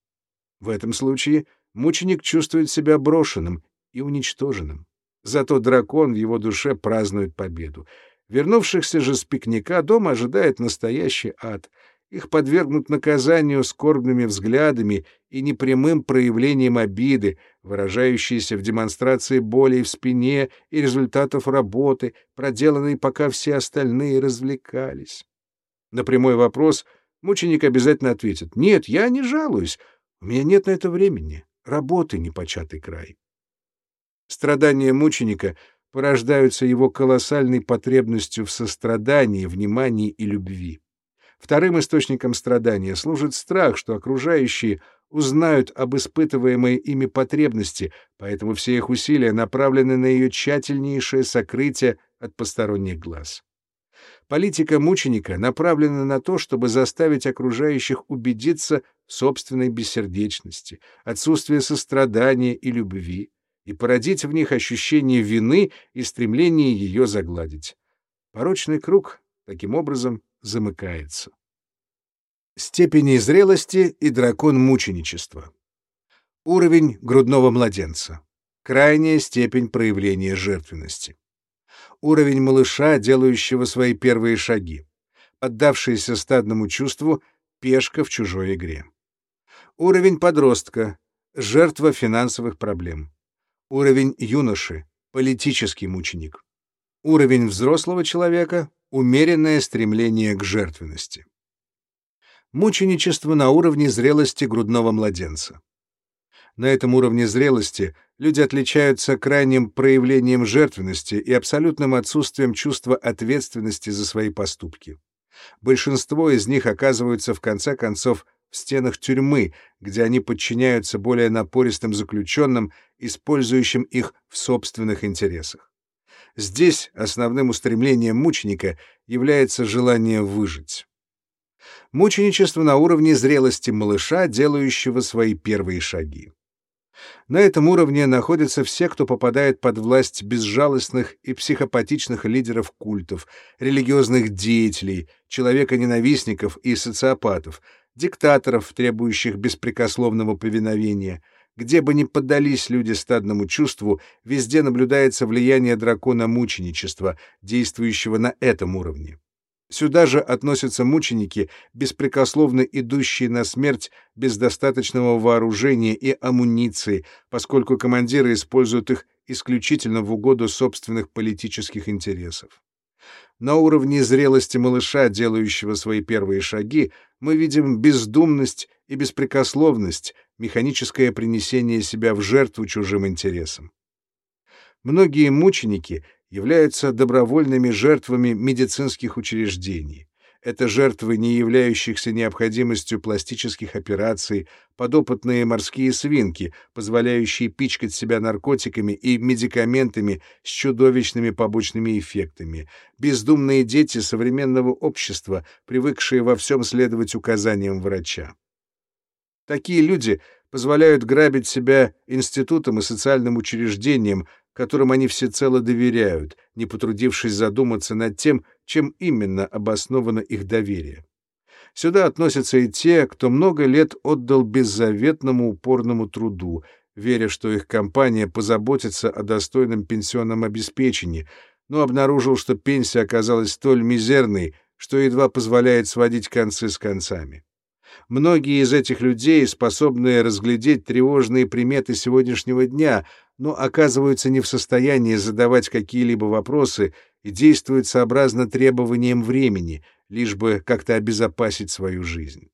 В этом случае мученик чувствует себя брошенным и уничтоженным. Зато дракон в его душе празднует победу. Вернувшихся же с пикника дома ожидает настоящий ад — их подвергнут наказанию скорбными взглядами и непрямым проявлением обиды, выражающейся в демонстрации боли в спине и результатов работы, проделанной, пока все остальные развлекались. На прямой вопрос мученик обязательно ответит «Нет, я не жалуюсь, у меня нет на это времени, работы непочатый край». Страдания мученика порождаются его колоссальной потребностью в сострадании, внимании и любви. Вторым источником страдания служит страх, что окружающие узнают об испытываемой ими потребности, поэтому все их усилия направлены на ее тщательнейшее сокрытие от посторонних глаз. Политика мученика направлена на то, чтобы заставить окружающих убедиться в собственной бессердечности, отсутствии сострадания и любви. и породить в них ощущение вины и стремление ее загладить. Порочный круг таким образом замыкается. Степени зрелости и дракон мученичества. Уровень грудного младенца. Крайняя степень проявления жертвенности. Уровень малыша, делающего свои первые шаги. Поддавшийся стадному чувству, пешка в чужой игре. Уровень подростка, жертва финансовых проблем. Уровень юноши, политический мученик. Уровень взрослого человека, умеренное стремление к жертвенности. Мученичество на уровне зрелости грудного младенца. На этом уровне зрелости люди отличаются крайним проявлением жертвенности и абсолютным отсутствием чувства ответственности за свои поступки. Большинство из них оказываются в конце концов в стенах тюрьмы, где они подчиняются более напористым заключенным, использующим их в собственных интересах. Здесь основным устремлением мученика является желание выжить. Мученичество на уровне зрелости малыша, делающего свои первые шаги. На этом уровне находятся все, кто попадает под власть безжалостных и психопатичных лидеров культов, религиозных деятелей, человека-ненавистников и социопатов, диктаторов, требующих беспрекословного повиновения. Где бы ни поддались люди стадному чувству, везде наблюдается влияние дракона мученичества, действующего на этом уровне. Сюда же относятся мученики, беспрекословно идущие на смерть без достаточного вооружения и амуниции, поскольку командиры используют их исключительно в угоду собственных политических интересов. На уровне зрелости малыша, делающего свои первые шаги, мы видим бездумность и беспрекословность, механическое принесение себя в жертву чужим интересам. Многие мученики являются добровольными жертвами медицинских учреждений. Это жертвы, не являющихся необходимостью пластических операций, подопытные морские свинки, позволяющие пичкать себя наркотиками и медикаментами с чудовищными побочными эффектами, бездумные дети современного общества, привыкшие во всем следовать указаниям врача. Такие люди позволяют грабить себя институтам и социальным учреждениям, которым они всецело доверяют, не потрудившись задуматься над тем, чем именно обосновано их доверие. Сюда относятся и те, кто много лет отдал беззаветному упорному труду, веря, что их компания позаботится о достойном пенсионном обеспечении, но обнаружил, что пенсия оказалась столь мизерной, что едва позволяет сводить концы с концами. Многие из этих людей способны разглядеть тревожные приметы сегодняшнего дня, но оказываются не в состоянии задавать какие-либо вопросы и действуют сообразно требованиям времени, лишь бы как-то обезопасить свою жизнь.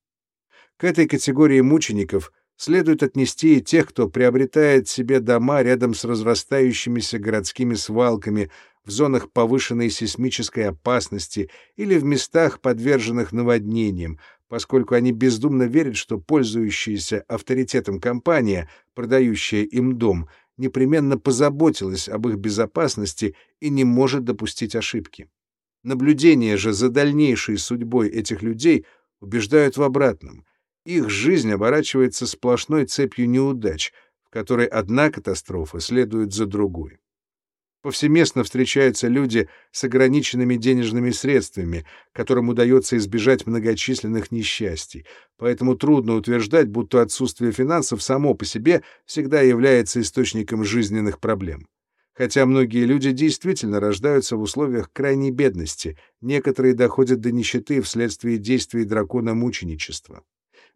К этой категории мучеников следует отнести и тех, кто приобретает себе дома рядом с разрастающимися городскими свалками, в зонах повышенной сейсмической опасности или в местах, подверженных наводнениям, поскольку они бездумно верят, что пользующаяся авторитетом компания, продающая им дом, непременно позаботилась об их безопасности и не может допустить ошибки. Наблюдение же за дальнейшей судьбой этих людей убеждают в обратном. Их жизнь оборачивается сплошной цепью неудач, в которой одна катастрофа следует за другой. Повсеместно встречаются люди с ограниченными денежными средствами, которым удается избежать многочисленных несчастий, поэтому трудно утверждать, будто отсутствие финансов само по себе всегда является источником жизненных проблем. Хотя многие люди действительно рождаются в условиях крайней бедности, некоторые доходят до нищеты вследствие действий дракона мученичества.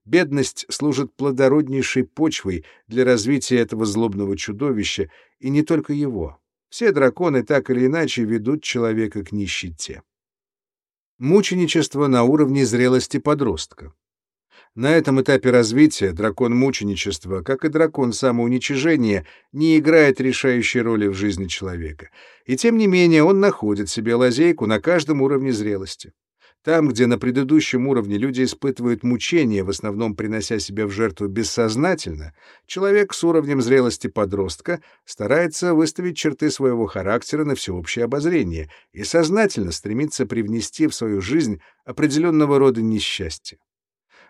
Бедность служит плодороднейшей почвой для развития этого злобного чудовища, и не только его. Все драконы так или иначе ведут человека к нищете. Мученичество на уровне зрелости подростка. На этом этапе развития дракон мученичества, как и дракон самоуничижения, не играет решающей роли в жизни человека. И тем не менее он находит себе лазейку на каждом уровне зрелости. Там, где на предыдущем уровне люди испытывают мучения, в основном принося себя в жертву бессознательно, человек с уровнем зрелости подростка старается выставить черты своего характера на всеобщее обозрение и сознательно стремится привнести в свою жизнь определенного рода несчастье.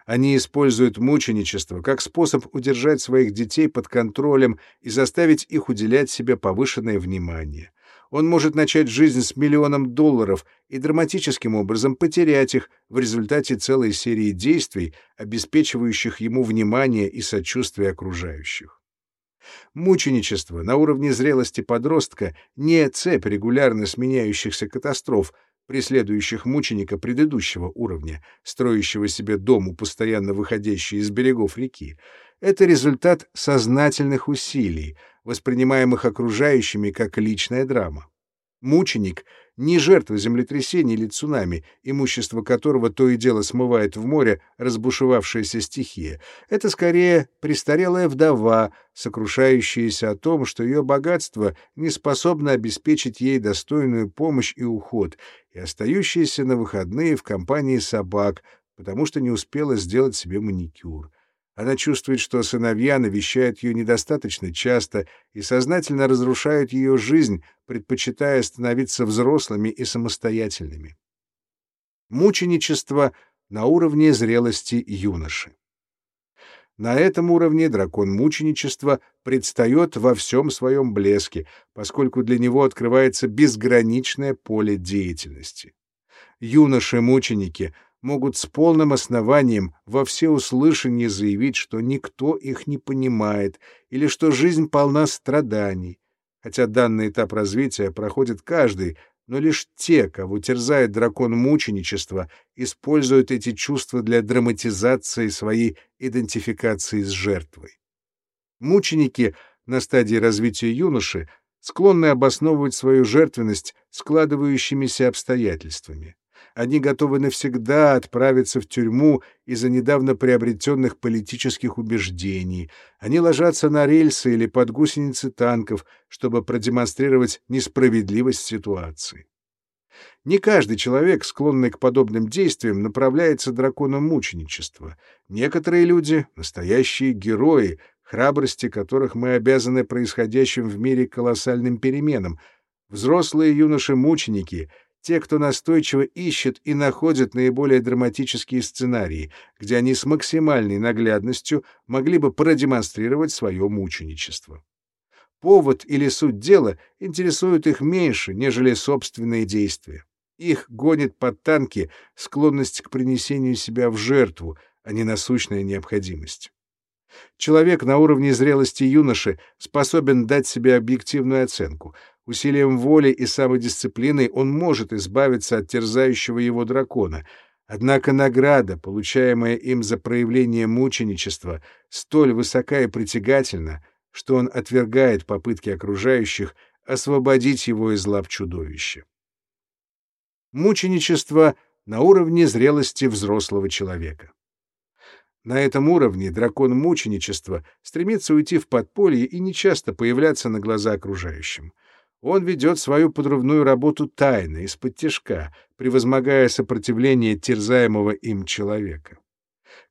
Они используют мученичество как способ удержать своих детей под контролем и заставить их уделять себе повышенное внимание. Он может начать жизнь с миллионом долларов и драматическим образом потерять их в результате целой серии действий, обеспечивающих ему внимание и сочувствие окружающих. Мученичество на уровне зрелости подростка не цепь регулярно сменяющихся катастроф, преследующих мученика предыдущего уровня, строящего себе дом у постоянно выходящей из берегов реки. Это результат сознательных усилий, воспринимаемых окружающими как личная драма. Мученик — не жертва землетрясений или цунами, имущество которого то и дело смывает в море разбушевавшаяся стихия. Это скорее престарелая вдова, сокрушающаяся о том, что ее богатство не способно обеспечить ей достойную помощь и уход, и остающаяся на выходные в компании собак, потому что не успела сделать себе маникюр. Она чувствует, что сыновья навещают ее недостаточно часто и сознательно разрушают ее жизнь, предпочитая становиться взрослыми и самостоятельными. Мученичество на уровне зрелости юноши. На этом уровне дракон мученичества предстает во всем своем блеске, поскольку для него открывается безграничное поле деятельности. Юноши-мученики — могут с полным основанием во всеуслышание заявить, что никто их не понимает или что жизнь полна страданий. Хотя данный этап развития проходит каждый, но лишь те, кого терзает дракон мученичества, используют эти чувства для драматизации своей идентификации с жертвой. Мученики на стадии развития юноши склонны обосновывать свою жертвенность складывающимися обстоятельствами. Они готовы навсегда отправиться в тюрьму из-за недавно приобретенных политических убеждений. Они ложатся на рельсы или под гусеницы танков, чтобы продемонстрировать несправедливость ситуации. Не каждый человек, склонный к подобным действиям, направляется драконом мученичества. Некоторые люди — настоящие герои, храбрости которых мы обязаны происходящим в мире колоссальным переменам. Взрослые юноши-мученики — те, кто настойчиво ищет и находит наиболее драматические сценарии, где они с максимальной наглядностью могли бы продемонстрировать свое мученичество. Повод или суть дела интересуют их меньше, нежели собственные действия. Их гонит под танки склонность к принесению себя в жертву, а не насущная необходимость. Человек на уровне зрелости юноши способен дать себе объективную оценку — Усилием воли и самодисциплины он может избавиться от терзающего его дракона. Однако награда, получаемая им за проявление мученичества, столь высока и притягательна, что он отвергает попытки окружающих освободить его из лап чудовища. Мученичество на уровне зрелости взрослого человека. На этом уровне дракон мученичества стремится уйти в подполье и нечасто появляться на глаза окружающим. Он ведет свою подрывную работу тайно, из-под тяжка, превозмогая сопротивление терзаемого им человека.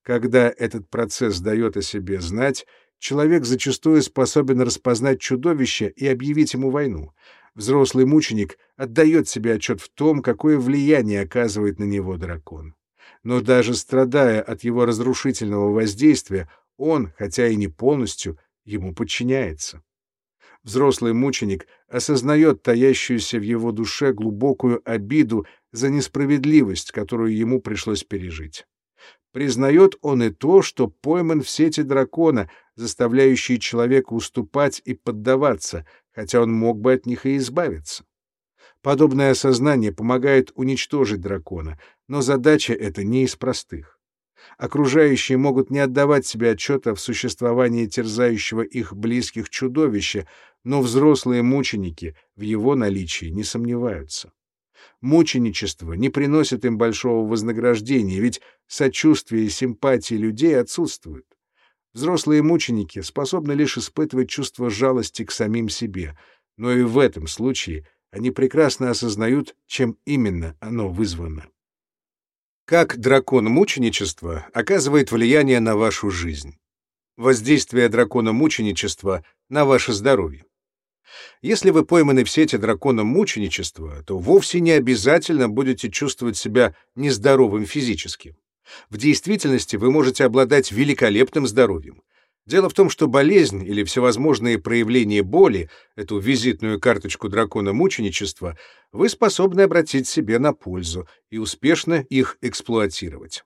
Когда этот процесс дает о себе знать, человек зачастую способен распознать чудовище и объявить ему войну. Взрослый мученик отдает себе отчет в том, какое влияние оказывает на него дракон. Но даже страдая от его разрушительного воздействия, он, хотя и не полностью, ему подчиняется. Взрослый мученик осознает таящуюся в его душе глубокую обиду за несправедливость, которую ему пришлось пережить. Признает он и то, что пойман в сети дракона, заставляющие человека уступать и поддаваться, хотя он мог бы от них и избавиться. Подобное осознание помогает уничтожить дракона, но задача эта не из простых. Окружающие могут не отдавать себе отчета в существовании терзающего их близких чудовища, но взрослые мученики в его наличии не сомневаются. Мученичество не приносит им большого вознаграждения, ведь сочувствие и симпатии людей отсутствуют. Взрослые мученики способны лишь испытывать чувство жалости к самим себе, но и в этом случае они прекрасно осознают, чем именно оно вызвано. Как дракон мученичества оказывает влияние на вашу жизнь? Воздействие дракона мученичества на ваше здоровье. Если вы пойманы в сети дракона мученичества, то вовсе не обязательно будете чувствовать себя нездоровым физически. В действительности вы можете обладать великолепным здоровьем. Дело в том, что болезнь или всевозможные проявления боли, эту визитную карточку дракона мученичества, вы способны обратить себе на пользу и успешно их эксплуатировать.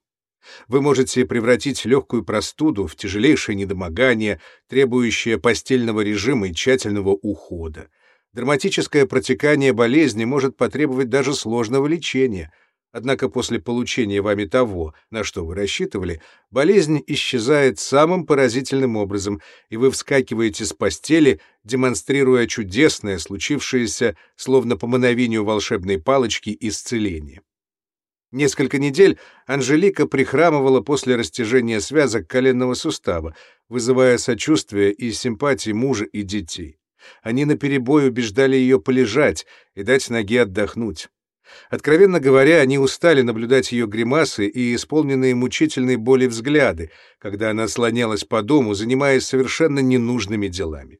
Вы можете превратить легкую простуду в тяжелейшее недомогание, требующее постельного режима и тщательного ухода. Драматическое протекание болезни может потребовать даже сложного лечения, Однако после получения вами того, на что вы рассчитывали, болезнь исчезает самым поразительным образом, и вы вскакиваете с постели, демонстрируя чудесное, случившееся, словно по мановению волшебной палочки, исцеление. Несколько недель Анжелика прихрамывала после растяжения связок коленного сустава, вызывая сочувствие и симпатии мужа и детей. Они наперебой убеждали ее полежать и дать ноге отдохнуть. Откровенно говоря, они устали наблюдать ее гримасы и исполненные мучительной боли взгляды, когда она слонялась по дому, занимаясь совершенно ненужными делами.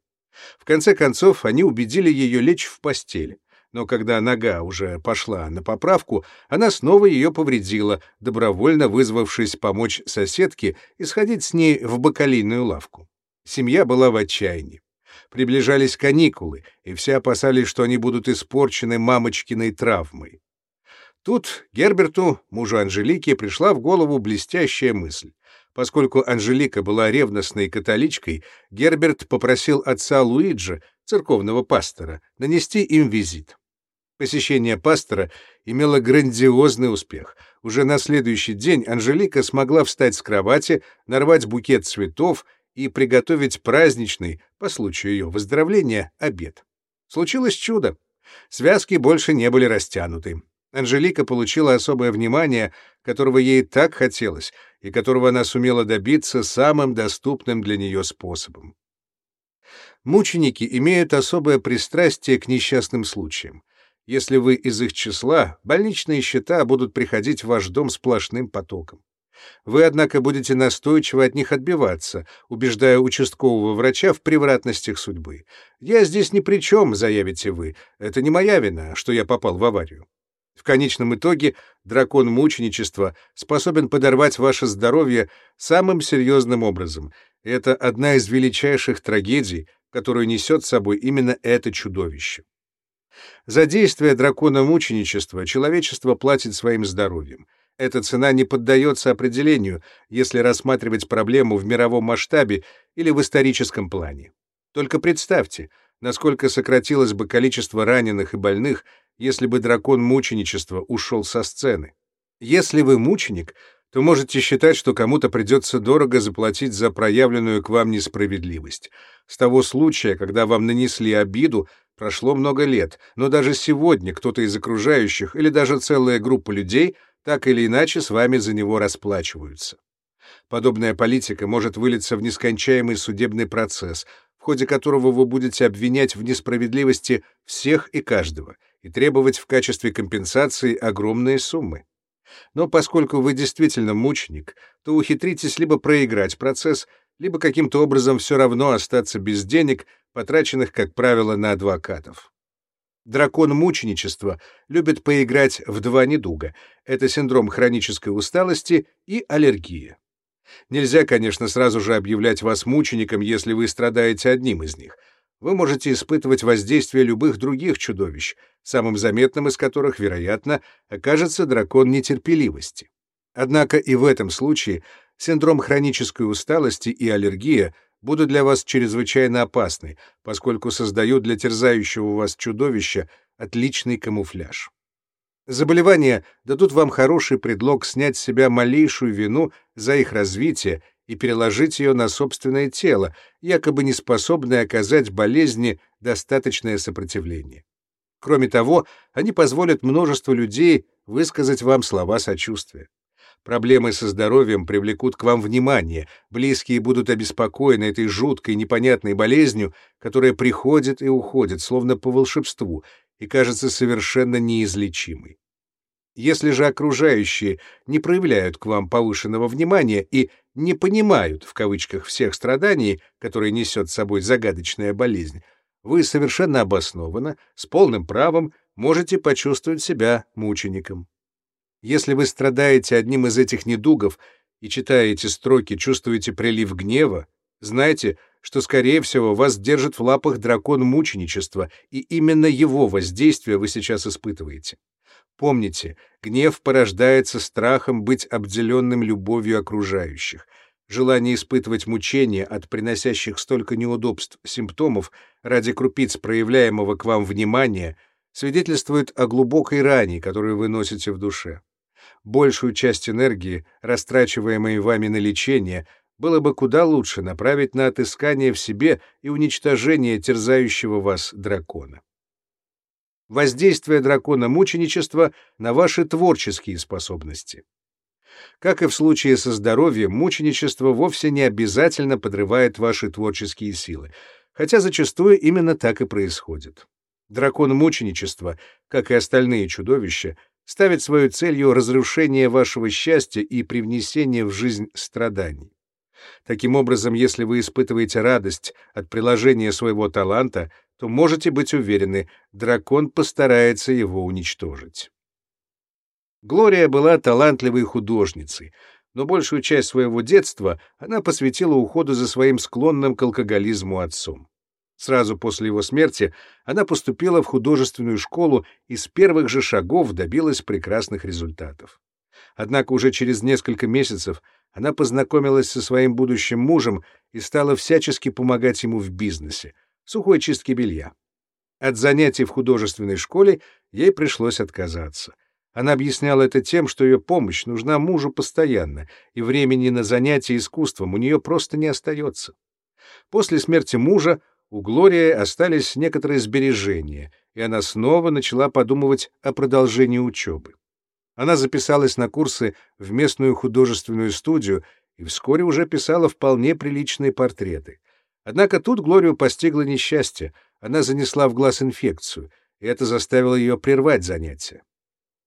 В конце концов, они убедили ее лечь в постели. Но когда нога уже пошла на поправку, она снова ее повредила, добровольно вызвавшись помочь соседке и сходить с ней в бакалейную лавку. Семья была в отчаянии. Приближались каникулы, и все опасались, что они будут испорчены мамочкиной травмой. Тут Герберту, мужу Анжелики, пришла в голову блестящая мысль. Поскольку Анжелика была ревностной католичкой, Герберт попросил отца Луиджа, церковного пастора, нанести им визит. Посещение пастора имело грандиозный успех. Уже на следующий день Анжелика смогла встать с кровати, нарвать букет цветов и приготовить праздничный, по случаю ее выздоровления, обед. Случилось чудо. Связки больше не были растянуты. Анжелика получила особое внимание, которого ей так хотелось, и которого она сумела добиться самым доступным для нее способом. Мученики имеют особое пристрастие к несчастным случаям. Если вы из их числа, больничные счета будут приходить в ваш дом сплошным потоком. Вы, однако, будете настойчиво от них отбиваться, убеждая участкового врача в превратностях судьбы. «Я здесь ни при чем», — заявите вы. «Это не моя вина, что я попал в аварию». В конечном итоге дракон мученичества способен подорвать ваше здоровье самым серьезным образом. Это одна из величайших трагедий, которую несет с собой именно это чудовище. За действие дракона мученичества человечество платит своим здоровьем. Эта цена не поддается определению, если рассматривать проблему в мировом масштабе или в историческом плане. Только представьте, насколько сократилось бы количество раненых и больных, если бы дракон мученичества ушел со сцены. Если вы мученик, то можете считать, что кому-то придется дорого заплатить за проявленную к вам несправедливость. С того случая, когда вам нанесли обиду, прошло много лет, но даже сегодня кто-то из окружающих или даже целая группа людей — так или иначе с вами за него расплачиваются. Подобная политика может вылиться в нескончаемый судебный процесс, в ходе которого вы будете обвинять в несправедливости всех и каждого и требовать в качестве компенсации огромные суммы. Но поскольку вы действительно мученик, то ухитритесь либо проиграть процесс, либо каким-то образом все равно остаться без денег, потраченных, как правило, на адвокатов. Дракон мученичества любит поиграть в два недуга. Это синдром хронической усталости и аллергия. Нельзя, конечно, сразу же объявлять вас мучеником, если вы страдаете одним из них. Вы можете испытывать воздействие любых других чудовищ, самым заметным из которых, вероятно, окажется дракон нетерпеливости. Однако и в этом случае синдром хронической усталости и аллергия будут для вас чрезвычайно опасны, поскольку создают для терзающего вас чудовища отличный камуфляж. Заболевания дадут вам хороший предлог снять с себя малейшую вину за их развитие и переложить ее на собственное тело, якобы не способное оказать болезни достаточное сопротивление. Кроме того, они позволят множеству людей высказать вам слова сочувствия. Проблемы со здоровьем привлекут к вам внимание, близкие будут обеспокоены этой жуткой непонятной болезнью, которая приходит и уходит, словно по волшебству, и кажется совершенно неизлечимой. Если же окружающие не проявляют к вам повышенного внимания и не понимают, в кавычках, всех страданий, которые несет с собой загадочная болезнь, вы совершенно обоснованно, с полным правом можете почувствовать себя мучеником. Если вы страдаете одним из этих недугов и, читая эти строки, чувствуете прилив гнева, знайте, что, скорее всего, вас держит в лапах дракон мученичества, и именно его воздействие вы сейчас испытываете. Помните, гнев порождается страхом быть обделенным любовью окружающих. Желание испытывать мучения от приносящих столько неудобств симптомов ради крупиц проявляемого к вам внимания свидетельствует о глубокой ране, которую вы носите в душе. Большую часть энергии, растрачиваемой вами на лечение, было бы куда лучше направить на отыскание в себе и уничтожение терзающего вас дракона воздействие дракона мученичества на ваши творческие способности. Как и в случае со здоровьем, мученичество вовсе не обязательно подрывает ваши творческие силы, хотя зачастую именно так и происходит. Дракон мученичества, как и остальные чудовища, ставит свою целью разрушение вашего счастья и привнесение в жизнь страданий. Таким образом, если вы испытываете радость от приложения своего таланта, то можете быть уверены, дракон постарается его уничтожить. Глория была талантливой художницей, но большую часть своего детства она посвятила уходу за своим склонным к алкоголизму отцом. Сразу после его смерти она поступила в художественную школу и с первых же шагов добилась прекрасных результатов. Однако уже через несколько месяцев она познакомилась со своим будущим мужем и стала всячески помогать ему в бизнесе, сухой чистки белья. От занятий в художественной школе ей пришлось отказаться. Она объясняла это тем, что ее помощь нужна мужу постоянно, и времени на занятия искусством у нее просто не остается. После смерти мужа у Глории остались некоторые сбережения, и она снова начала подумывать о продолжении учебы. Она записалась на курсы в местную художественную студию и вскоре уже писала вполне приличные портреты. Однако тут Глорию постигло несчастье. Она занесла в глаз инфекцию, и это заставило ее прервать занятия.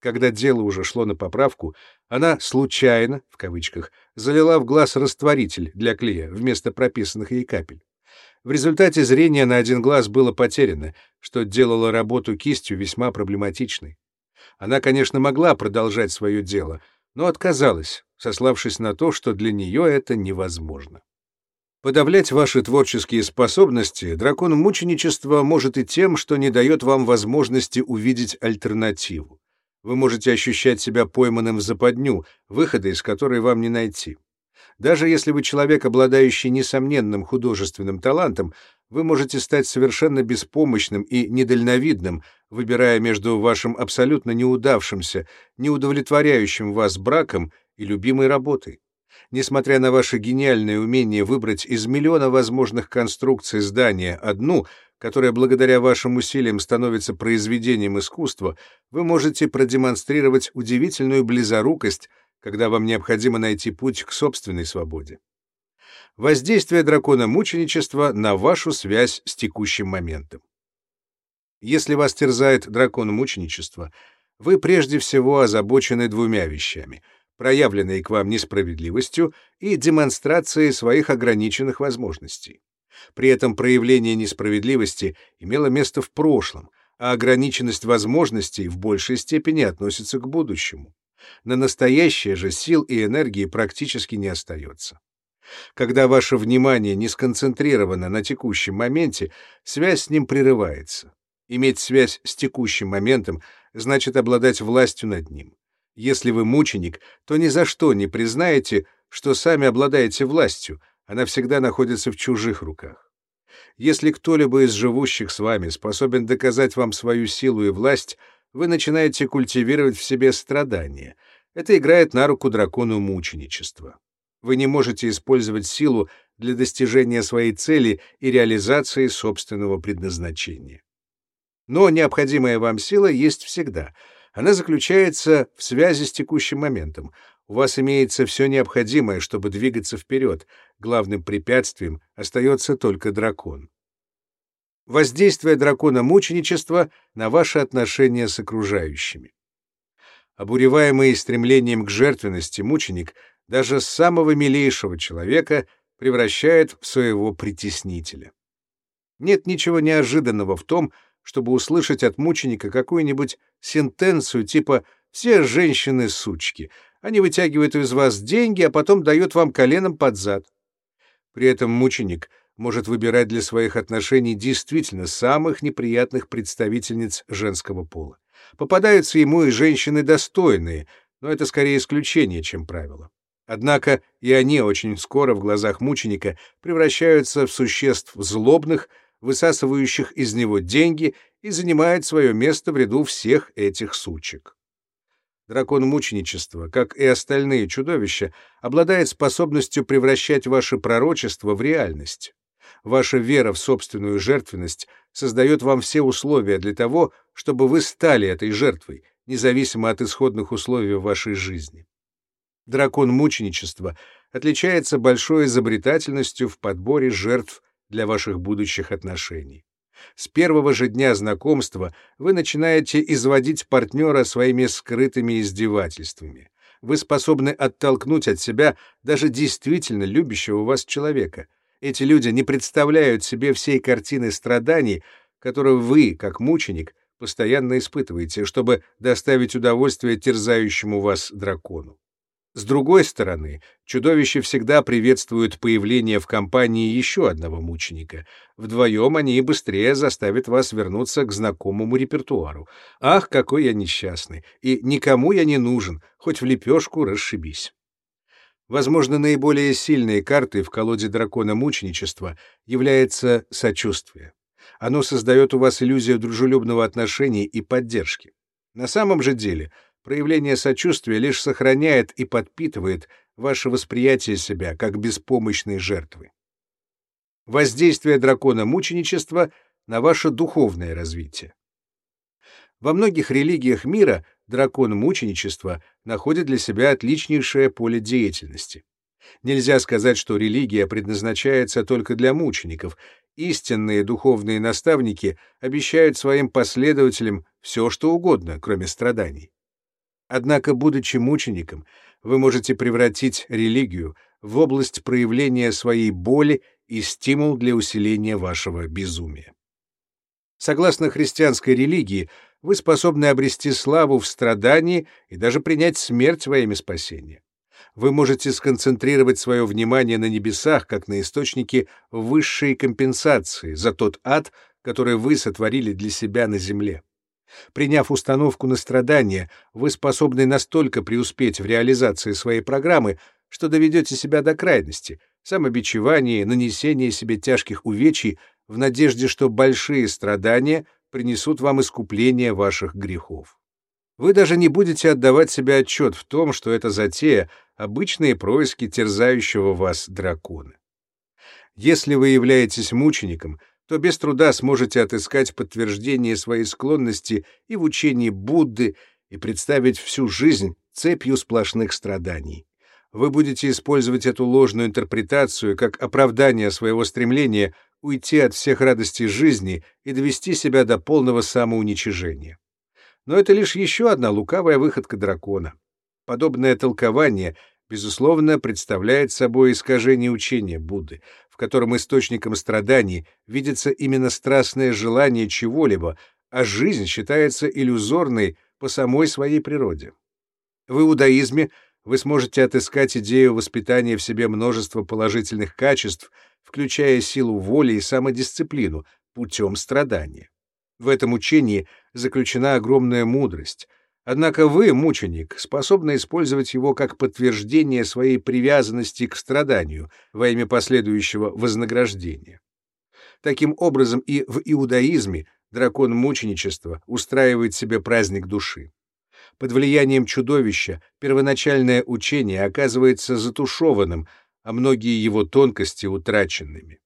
Когда дело уже шло на поправку, она случайно, в кавычках, залила в глаз растворитель для клея вместо прописанных ей капель. В результате зрение на один глаз было потеряно, что делало работу кистью весьма проблематичной. Она, конечно, могла продолжать свое дело, но отказалась, сославшись на то, что для нее это невозможно. Подавлять ваши творческие способности дракон мученичества может и тем, что не дает вам возможности увидеть альтернативу. Вы можете ощущать себя пойманным в западню, выхода из которой вам не найти. Даже если вы человек, обладающий несомненным художественным талантом, вы можете стать совершенно беспомощным и недальновидным, выбирая между вашим абсолютно неудавшимся, неудовлетворяющим вас браком и любимой работой. Несмотря на ваше гениальное умение выбрать из миллиона возможных конструкций здания одну, которая благодаря вашим усилиям становится произведением искусства, вы можете продемонстрировать удивительную близорукость, когда вам необходимо найти путь к собственной свободе. Воздействие дракона мученичества на вашу связь с текущим моментом. Если вас терзает дракон мученичества, вы прежде всего озабочены двумя вещами — проявленные к вам несправедливостью и демонстрацией своих ограниченных возможностей. При этом проявление несправедливости имело место в прошлом, а ограниченность возможностей в большей степени относится к будущему. На настоящее же сил и энергии практически не остается. Когда ваше внимание не сконцентрировано на текущем моменте, связь с ним прерывается. Иметь связь с текущим моментом значит обладать властью над ним. Если вы мученик, то ни за что не признаете, что сами обладаете властью, она всегда находится в чужих руках. Если кто-либо из живущих с вами способен доказать вам свою силу и власть, вы начинаете культивировать в себе страдания. Это играет на руку дракону мученичества. Вы не можете использовать силу для достижения своей цели и реализации собственного предназначения. Но необходимая вам сила есть всегда — она заключается в связи с текущим моментом. У вас имеется все необходимое, чтобы двигаться вперед. Главным препятствием остается только дракон. Воздействие дракона мученичества на ваши отношения с окружающими. Обуреваемый стремлением к жертвенности мученик даже самого милейшего человека превращает в своего притеснителя. Нет ничего неожиданного в том, чтобы услышать от мученика какую-нибудь сентенцию типа Все женщины — сучки. Они вытягивают из вас деньги, а потом дают вам коленом под зад. При этом мученик может выбирать для своих отношений действительно самых неприятных представительниц женского пола. Попадаются ему и женщины достойные, но это скорее исключение, чем правило. Однако и они очень скоро в глазах мученика превращаются в существ злобных, высасывающих из него деньги и занимают свое место в ряду всех этих сучек. Дракон мученичества, как и остальные чудовища, обладает способностью превращать ваше пророчество в реальность. Ваша вера в собственную жертвенность создает вам все условия для того, чтобы вы стали этой жертвой, независимо от исходных условий вашей жизни. Дракон мученичества отличается большой изобретательностью в подборе жертв для ваших будущих отношений. С первого же дня знакомства вы начинаете изводить партнера своими скрытыми издевательствами. Вы способны оттолкнуть от себя даже действительно любящего вас человека. Эти люди не представляют себе всей картины страданий, которую вы, как мученик, постоянно испытываете, чтобы доставить удовольствие терзающему вас дракону. С другой стороны, чудовище всегда приветствует появление в компании еще одного мученика. Вдвоем они быстрее заставят вас вернуться к знакомому репертуару. «Ах, какой я несчастный! И никому я не нужен, хоть в лепешку расшибись!» Возможно, наиболее сильной картой в колоде дракона мученичества является сочувствие. Оно создает у вас иллюзию дружелюбного отношения и поддержки. На самом же деле — Проявление сочувствия лишь сохраняет и подпитывает ваше восприятие себя как беспомощной жертвы. Воздействие дракона мученичества на ваше духовное развитие. Во многих религиях мира дракон мученичества находит для себя отличнейшее поле деятельности. Нельзя сказать, что религия предназначается только для мучеников. Истинные духовные наставники обещают своим последователям все, что угодно, кроме страданий. Однако, будучи мучеником, вы можете превратить религию в область проявления своей боли и стимул для усиления вашего безумия. Согласно христианской религии, вы способны обрести славу в страдании и даже принять смерть во имя спасения. Вы можете сконцентрировать свое внимание на небесах, как на источнике высшей компенсации за тот ад, который вы сотворили для себя на земле. Приняв установку на страдания, вы способны настолько преуспеть в реализации своей программы, что доведете себя до крайности, самобичевания, нанесения себе тяжких увечий в надежде, что большие страдания принесут вам искупление ваших грехов. Вы даже не будете отдавать себе отчет в том, что это затея — обычные происки терзающего вас дракона. Если вы являетесь мучеником — то без труда сможете отыскать подтверждение своей склонности и в учении Будды и представить всю жизнь цепью сплошных страданий. Вы будете использовать эту ложную интерпретацию как оправдание своего стремления уйти от всех радостей жизни и довести себя до полного самоуничижения. Но это лишь еще одна лукавая выходка дракона. Подобное толкование — безусловно, представляет собой искажение учения Будды, в котором источником страданий видится именно страстное желание чего-либо, а жизнь считается иллюзорной по самой своей природе. В иудаизме вы сможете отыскать идею воспитания в себе множества положительных качеств, включая силу воли и самодисциплину, путем страдания. В этом учении заключена огромная мудрость — Однако вы, мученик, способны использовать его как подтверждение своей привязанности к страданию во имя последующего вознаграждения. Таким образом и в иудаизме дракон мученичества устраивает себе праздник души. Под влиянием чудовища первоначальное учение оказывается затушеванным, а многие его тонкости утраченными.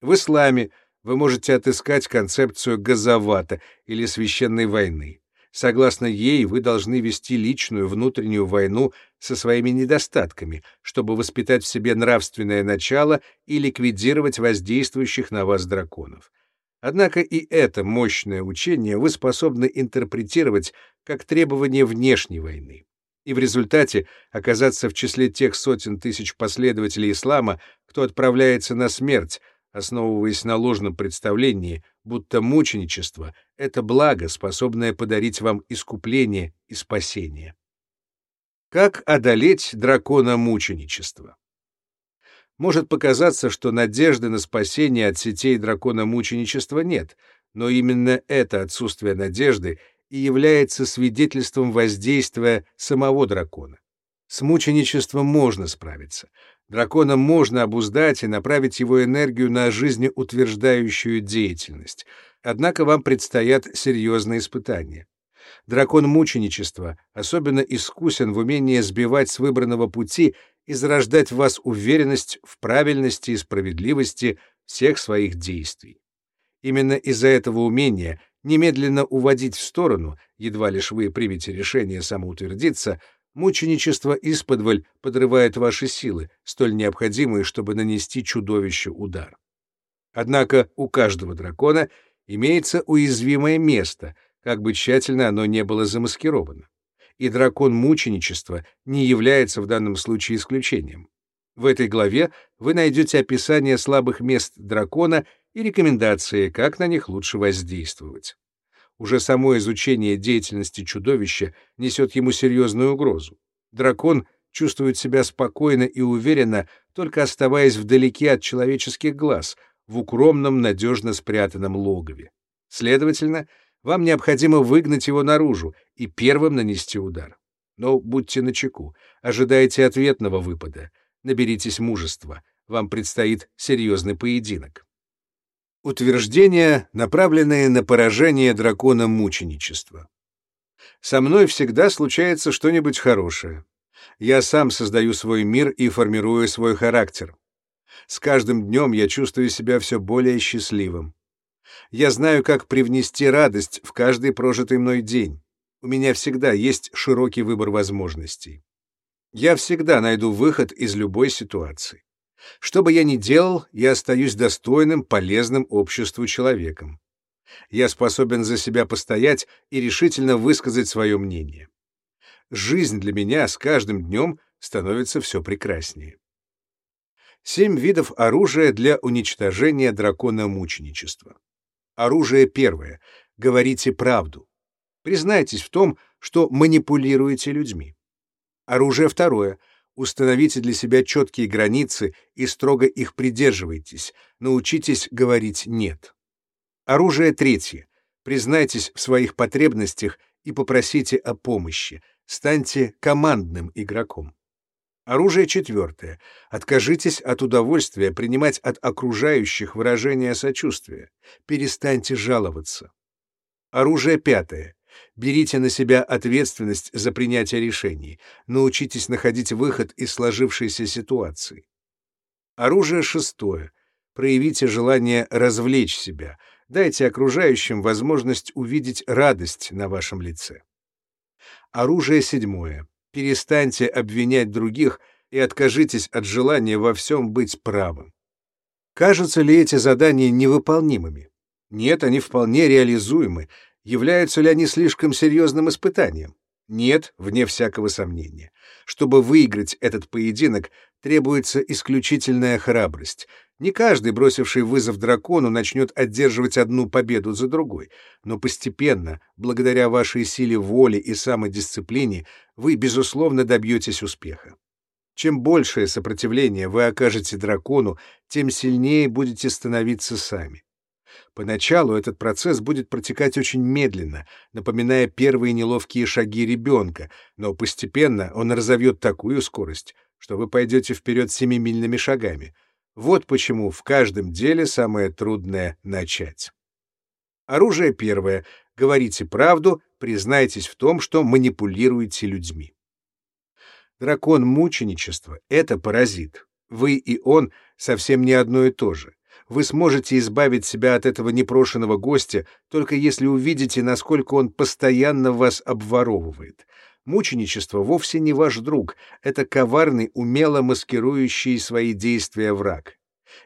В исламе вы можете отыскать концепцию газавата или священной войны. Согласно ей, вы должны вести личную внутреннюю войну со своими недостатками, чтобы воспитать в себе нравственное начало и ликвидировать воздействующих на вас драконов. Однако и это мощное учение вы способны интерпретировать как требование внешней войны и в результате оказаться в числе тех сотен тысяч последователей ислама, кто отправляется на смерть, основываясь на ложном представлении, будто мученичество — это благо, способное подарить вам искупление и спасение. Как одолеть дракона мученичества? Может показаться, что надежды на спасение от сетей дракона мученичества нет, но именно это отсутствие надежды и является свидетельством воздействия самого дракона. С мученичеством можно справиться. Дракона можно обуздать и направить его энергию на жизнеутверждающую деятельность. Однако вам предстоят серьезные испытания. Дракон мученичества особенно искусен в умении сбивать с выбранного пути и зарождать в вас уверенность в правильности и справедливости всех своих действий. Именно из-за этого умения немедленно уводить в сторону, едва лишь вы примете решение самоутвердиться, мученичество исподволь подрывает ваши силы, столь необходимые, чтобы нанести чудовищу удар. Однако у каждого дракона имеется уязвимое место, как бы тщательно оно не было замаскировано и дракон мученичества не является в данном случае исключением. В этой главе вы найдете описание слабых мест дракона и рекомендации, как на них лучше воздействовать. Уже само изучение деятельности чудовища несет ему серьезную угрозу. Дракон чувствует себя спокойно и уверенно, только оставаясь вдалеке от человеческих глаз, в укромном, надежно спрятанном логове. Следовательно, вам необходимо выгнать его наружу и первым нанести удар. Но будьте начеку, ожидайте ответного выпада, наберитесь мужества, вам предстоит серьезный поединок. Утверждения, направленные на поражение дракона мученичества. Со мной всегда случается что-нибудь хорошее. Я сам создаю свой мир и формирую свой характер. С каждым днем я чувствую себя все более счастливым. Я знаю, как привнести радость в каждый прожитый мной день. У меня всегда есть широкий выбор возможностей. Я всегда найду выход из любой ситуации. Что бы я ни делал, я остаюсь достойным, полезным обществу человеком. Я способен за себя постоять и решительно высказать свое мнение. Жизнь для меня с каждым днем становится все прекраснее. Семь видов оружия для уничтожения дракона мученичества. Оружие первое. Говорите правду. Признайтесь в том, что манипулируете людьми. Оружие второе. Установите для себя четкие границы и строго их придерживайтесь. Научитесь говорить «нет». Оружие третье. Признайтесь в своих потребностях и попросите о помощи. Станьте командным игроком. Оружие четвертое. Откажитесь от удовольствия принимать от окружающих выражения сочувствия. Перестаньте жаловаться. Оружие пятое. Берите на себя ответственность за принятие решений. Научитесь находить выход из сложившейся ситуации. Оружие шестое. Проявите желание развлечь себя. Дайте окружающим возможность увидеть радость на вашем лице. Оружие седьмое перестаньте обвинять других и откажитесь от желания во всем быть правым. Кажутся ли эти задания невыполнимыми? Нет, они вполне реализуемы. Являются ли они слишком серьезным испытанием? Нет, вне всякого сомнения. Чтобы выиграть этот поединок, требуется исключительная храбрость. Не каждый, бросивший вызов дракону, начнет одерживать одну победу за другой, но постепенно, благодаря вашей силе воли и самодисциплине, вы, безусловно, добьетесь успеха. Чем большее сопротивление вы окажете дракону, тем сильнее будете становиться сами. Поначалу этот процесс будет протекать очень медленно, напоминая первые неловкие шаги ребенка, но постепенно он разовьет такую скорость, что вы пойдете вперед семимильными шагами — вот почему в каждом деле самое трудное — начать. Оружие первое. Говорите правду, признайтесь в том, что манипулируете людьми. Дракон мученичества — это паразит. Вы и он совсем не одно и то же. Вы сможете избавить себя от этого непрошенного гостя, только если увидите, насколько он постоянно вас обворовывает. Мученичество вовсе не ваш друг, это коварный, умело маскирующий свои действия враг.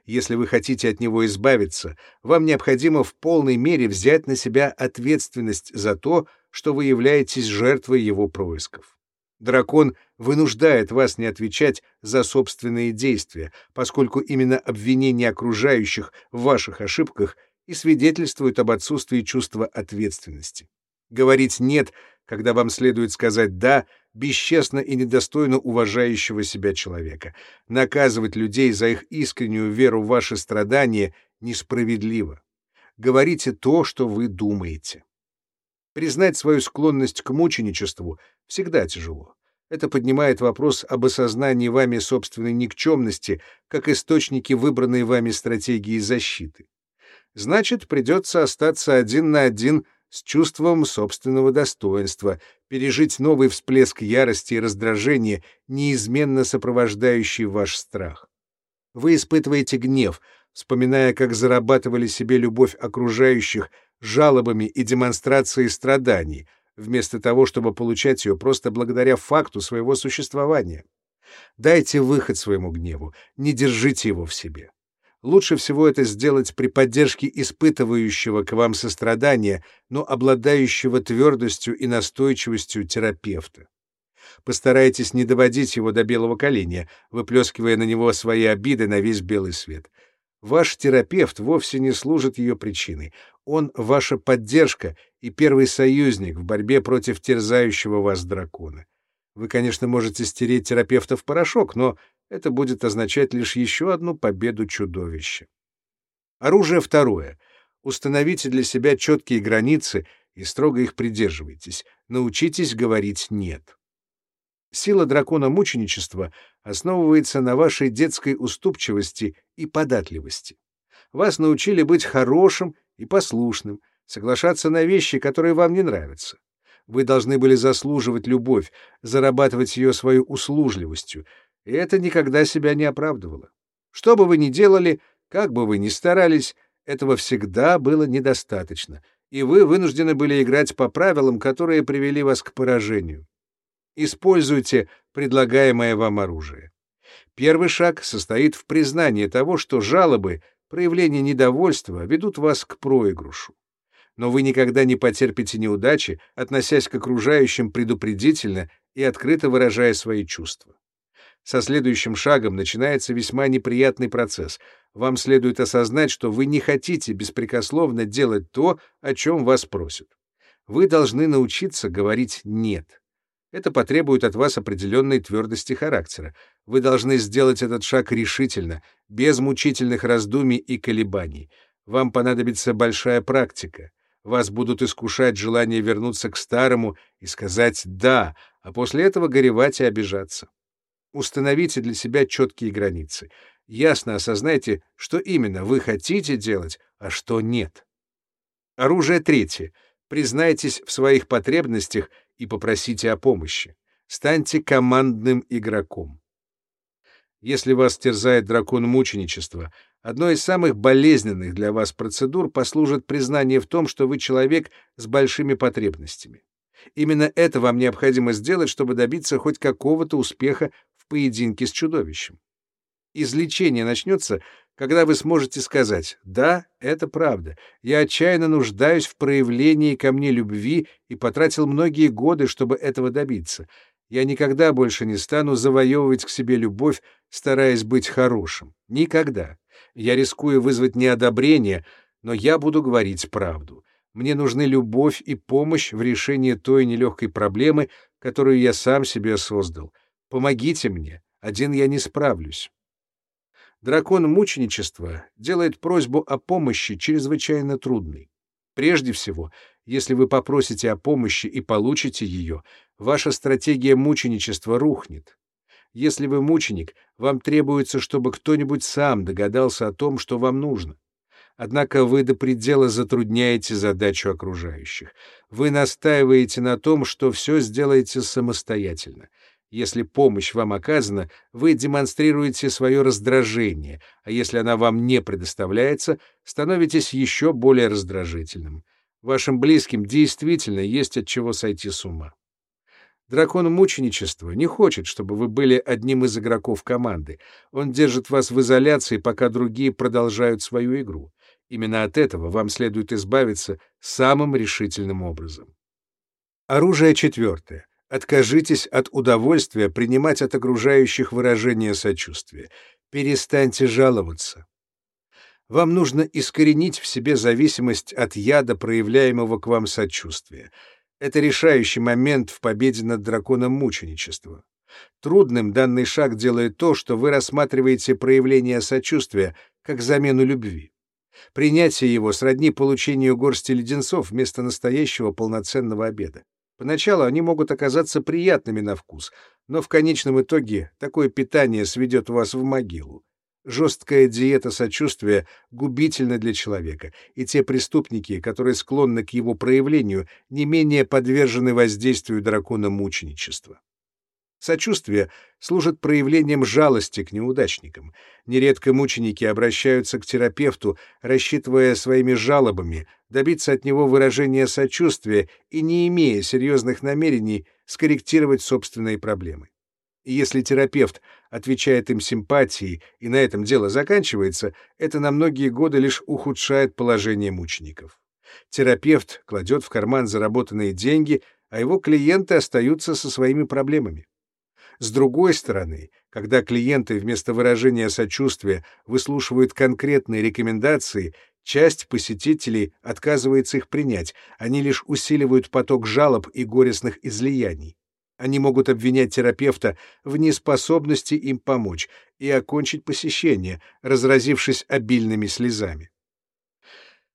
Если вы хотите от него избавиться, вам необходимо в полной мере взять на себя ответственность за то, что вы являетесь жертвой его происков. Дракон вынуждает вас не отвечать за собственные действия, поскольку именно обвинение окружающих в ваших ошибках и свидетельствуют об отсутствии чувства ответственности. Говорить «нет», когда вам следует сказать «да», бесчестно и недостойно уважающего себя человека. Наказывать людей за их искреннюю веру в ваши страдания несправедливо. Говорите то, что вы думаете. Признать свою склонность к мученичеству всегда тяжело. Это поднимает вопрос об осознании вами собственной никчемности как источники выбранной вами стратегии защиты. Значит, придется остаться один на один с чувством собственного достоинства, пережить новый всплеск ярости и раздражения, неизменно сопровождающий ваш страх. Вы испытываете гнев, вспоминая, как зарабатывали себе любовь окружающих жалобами и демонстрацией страданий — вместо того, чтобы получать ее просто благодаря факту своего существования. Дайте выход своему гневу, не держите его в себе. Лучше всего это сделать при поддержке испытывающего к вам сострадания, но обладающего твердостью и настойчивостью терапевта. Постарайтесь не доводить его до белого коленя, выплескивая на него свои обиды на весь белый свет. Ваш терапевт вовсе не служит ее причиной. Он — ваша поддержка и первый союзник в борьбе против терзающего вас дракона. Вы, конечно, можете стереть терапевта в порошок, но это будет означать лишь еще одну победу чудовища. Оружие второе. Установите для себя четкие границы и строго их придерживайтесь. Научитесь говорить «нет». Сила дракона мученичества основывается на вашей детской уступчивости и податливости. Вас научили быть хорошим и послушным, соглашаться на вещи, которые вам не нравятся. Вы должны были заслуживать любовь, зарабатывать ее свою услужливостью, и это никогда себя не оправдывало. Что бы вы ни делали, как бы вы ни старались, этого всегда было недостаточно, и вы вынуждены были играть по правилам, которые привели вас к поражению. Используйте предлагаемое вам оружие. Первый шаг состоит в признании того, что жалобы, проявления недовольства ведут вас к проигрышу но вы никогда не потерпите неудачи, относясь к окружающим предупредительно и открыто выражая свои чувства. Со следующим шагом начинается весьма неприятный процесс. Вам следует осознать, что вы не хотите беспрекословно делать то, о чем вас просят. Вы должны научиться говорить «нет». Это потребует от вас определенной твердости характера. Вы должны сделать этот шаг решительно, без мучительных раздумий и колебаний. Вам понадобится большая практика вас будут искушать желание вернуться к старому и сказать «да», а после этого горевать и обижаться. Установите для себя четкие границы. Ясно осознайте, что именно вы хотите делать, а что нет. Оружие третье. Признайтесь в своих потребностях и попросите о помощи. Станьте командным игроком. Если вас терзает дракон мученичества, Одной из самых болезненных для вас процедур послужит признание в том, что вы человек с большими потребностями. Именно это вам необходимо сделать, чтобы добиться хоть какого-то успеха в поединке с чудовищем. Излечение начнется, когда вы сможете сказать «Да, это правда. Я отчаянно нуждаюсь в проявлении ко мне любви и потратил многие годы, чтобы этого добиться. Я никогда больше не стану завоевывать к себе любовь, стараясь быть хорошим. Никогда. Я рискую вызвать неодобрение, но я буду говорить правду. Мне нужны любовь и помощь в решении той нелегкой проблемы, которую я сам себе создал. Помогите мне, один я не справлюсь. Дракон мученичества делает просьбу о помощи чрезвычайно трудной. Прежде всего, если вы попросите о помощи и получите ее, ваша стратегия мученичества рухнет. Если вы мученик, вам требуется, чтобы кто-нибудь сам догадался о том, что вам нужно. Однако вы до предела затрудняете задачу окружающих. Вы настаиваете на том, что все сделаете самостоятельно. Если помощь вам оказана, вы демонстрируете свое раздражение, а если она вам не предоставляется, становитесь еще более раздражительным. Вашим близким действительно есть от чего сойти с ума. Дракон мученичества не хочет, чтобы вы были одним из игроков команды. Он держит вас в изоляции, пока другие продолжают свою игру. Именно от этого вам следует избавиться самым решительным образом. Оружие четвертое. Откажитесь от удовольствия принимать от окружающих выражение сочувствия. Перестаньте жаловаться. Вам нужно искоренить в себе зависимость от яда, проявляемого к вам сочувствия. Это решающий момент в победе над драконом мученичества. Трудным данный шаг делает то, что вы рассматриваете проявление сочувствия как замену любви. Принятие его сродни получению горсти леденцов вместо настоящего полноценного обеда. Поначалу они могут оказаться приятными на вкус, но в конечном итоге такое питание сведет вас в могилу. Жесткая диета сочувствия губительна для человека, и те преступники, которые склонны к его проявлению, не менее подвержены воздействию дракона мученичества. Сочувствие служит проявлением жалости к неудачникам. Нередко мученики обращаются к терапевту, рассчитывая своими жалобами добиться от него выражения сочувствия и не имея серьезных намерений скорректировать собственные проблемы. И если терапевт отвечает им симпатией, и на этом дело заканчивается, это на многие годы лишь ухудшает положение мучеников. Терапевт кладет в карман заработанные деньги, а его клиенты остаются со своими проблемами. С другой стороны, когда клиенты вместо выражения сочувствия выслушивают конкретные рекомендации, часть посетителей отказывается их принять, они лишь усиливают поток жалоб и горестных излияний. Они могут обвинять терапевта в неспособности им помочь и окончить посещение, разразившись обильными слезами.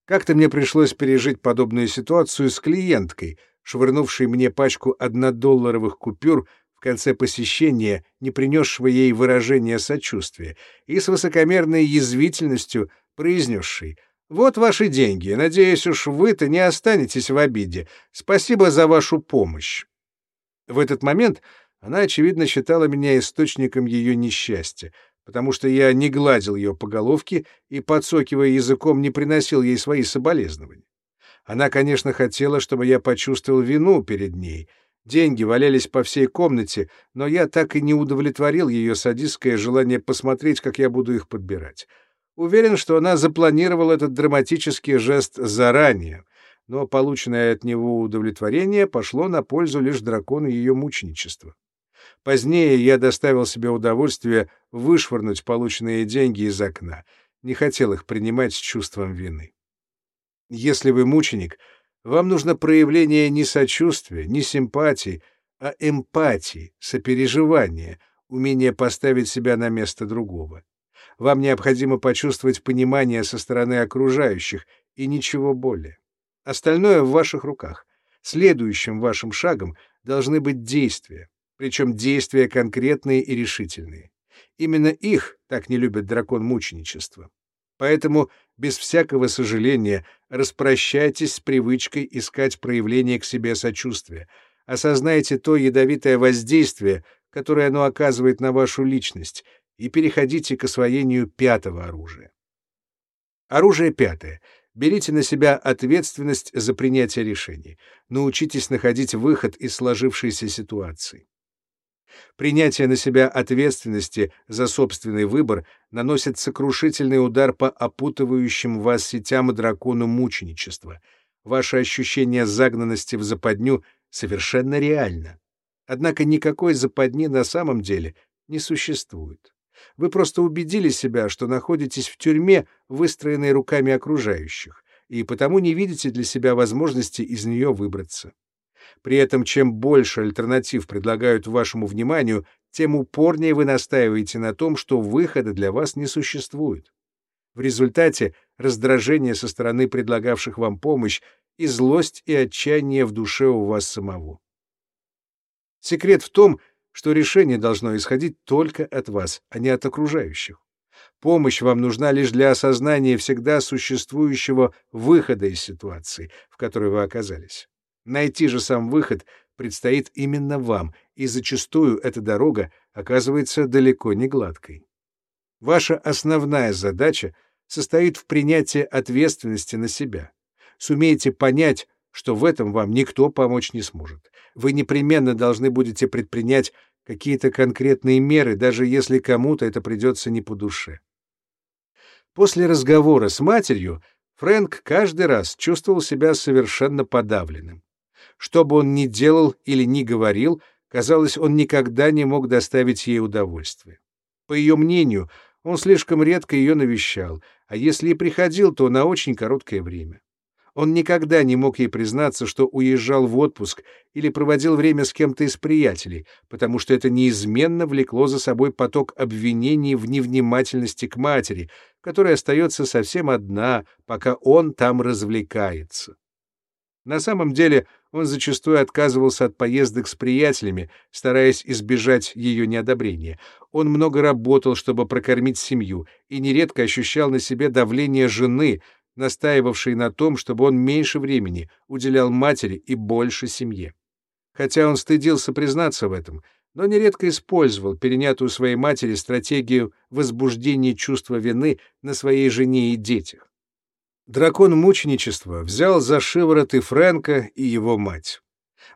Как-то мне пришлось пережить подобную ситуацию с клиенткой, швырнувшей мне пачку однодолларовых купюр конце посещения, не принесшего ей выражения сочувствия, и с высокомерной язвительностью произнесшей «Вот ваши деньги. Надеюсь, уж вы-то не останетесь в обиде. Спасибо за вашу помощь». В этот момент она, очевидно, считала меня источником ее несчастья, потому что я не гладил ее по головке и, подсокивая языком, не приносил ей свои соболезнования. Она, конечно, хотела, чтобы я почувствовал вину перед ней. Деньги валялись по всей комнате, но я так и не удовлетворил ее садистское желание посмотреть, как я буду их подбирать. Уверен, что она запланировала этот драматический жест заранее — но полученное от него удовлетворение пошло на пользу лишь дракону ее мученичества. Позднее я доставил себе удовольствие вышвырнуть полученные деньги из окна, не хотел их принимать с чувством вины. Если вы мученик, вам нужно проявление не сочувствия, не симпатии, а эмпатии, сопереживания, умение поставить себя на место другого. Вам необходимо почувствовать понимание со стороны окружающих и ничего более. Остальное в ваших руках. Следующим вашим шагом должны быть действия, причем действия конкретные и решительные. Именно их так не любит дракон мученичества. Поэтому без всякого сожаления распрощайтесь с привычкой искать проявление к себе сочувствия. Осознайте то ядовитое воздействие, которое оно оказывает на вашу личность, и переходите к освоению пятого оружия. Оружие пятое Берите на себя ответственность за принятие решений. Научитесь находить выход из сложившейся ситуации. Принятие на себя ответственности за собственный выбор наносит сокрушительный удар по опутывающим вас сетям дракону мученичества. Ваше ощущение загнанности в западню совершенно реально. Однако никакой западни на самом деле не существует. Вы просто убедили себя, что находитесь в тюрьме, выстроенной руками окружающих, и потому не видите для себя возможности из нее выбраться. При этом чем больше альтернатив предлагают вашему вниманию, тем упорнее вы настаиваете на том, что выхода для вас не существует. В результате раздражение со стороны предлагавших вам помощь и злость и отчаяние в душе у вас самого. Секрет в том, что решение должно исходить только от вас, а не от окружающих. Помощь вам нужна лишь для осознания всегда существующего выхода из ситуации, в которой вы оказались. Найти же сам выход предстоит именно вам, и зачастую эта дорога оказывается далеко не гладкой. Ваша основная задача состоит в принятии ответственности на себя. Сумейте понять, что в этом вам никто помочь не сможет. Вы непременно должны будете предпринять какие-то конкретные меры, даже если кому-то это придется не по душе. После разговора с матерью Фрэнк каждый раз чувствовал себя совершенно подавленным. Что бы он ни делал или ни говорил, казалось, он никогда не мог доставить ей удовольствие. По ее мнению, он слишком редко ее навещал, а если и приходил, то на очень короткое время. Он никогда не мог ей признаться, что уезжал в отпуск или проводил время с кем-то из приятелей, потому что это неизменно влекло за собой поток обвинений в невнимательности к матери, которая остается совсем одна, пока он там развлекается. На самом деле он зачастую отказывался от поездок с приятелями, стараясь избежать ее неодобрения. Он много работал, чтобы прокормить семью, и нередко ощущал на себе давление жены, настаивавшей на том, чтобы он меньше времени уделял матери и больше семье. Хотя он стыдился признаться в этом, но нередко использовал перенятую своей матери стратегию возбуждения чувства вины на своей жене и детях. Дракон мученичества взял за шиворот и Фрэнка, и его мать.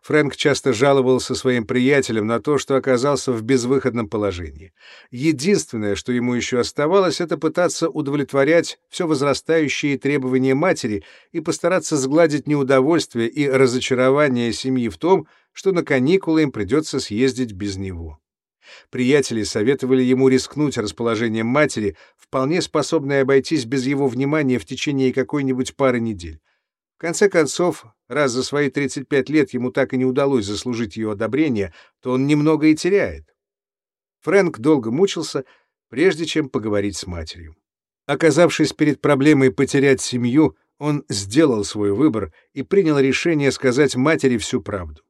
Фрэнк часто жаловался своим приятелям на то, что оказался в безвыходном положении. Единственное, что ему еще оставалось, это пытаться удовлетворять все возрастающие требования матери и постараться сгладить неудовольствие и разочарование семьи в том, что на каникулы им придется съездить без него. Приятели советовали ему рискнуть расположением матери, вполне способной обойтись без его внимания в течение какой-нибудь пары недель. В конце концов, раз за свои 35 лет ему так и не удалось заслужить ее одобрение, то он немного и теряет. Фрэнк долго мучился, прежде чем поговорить с матерью. Оказавшись перед проблемой потерять семью, он сделал свой выбор и принял решение сказать матери всю правду.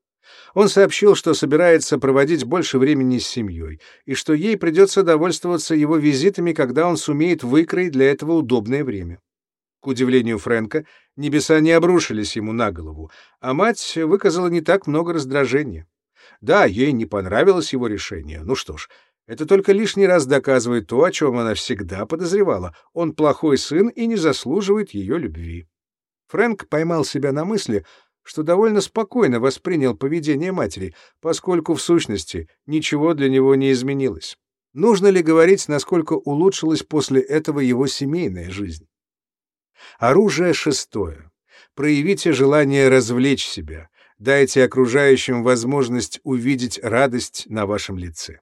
Он сообщил, что собирается проводить больше времени с семьей, и что ей придется довольствоваться его визитами, когда он сумеет выкроить для этого удобное время. К удивлению Фрэнка, небеса не обрушились ему на голову, а мать выказала не так много раздражения. Да, ей не понравилось его решение. Ну что ж, это только лишний раз доказывает то, о чем она всегда подозревала. Он плохой сын и не заслуживает ее любви. Фрэнк поймал себя на мысли, что довольно спокойно воспринял поведение матери, поскольку в сущности ничего для него не изменилось. Нужно ли говорить, насколько улучшилась после этого его семейная жизнь? Оружие шестое. Проявите желание развлечь себя. Дайте окружающим возможность увидеть радость на вашем лице.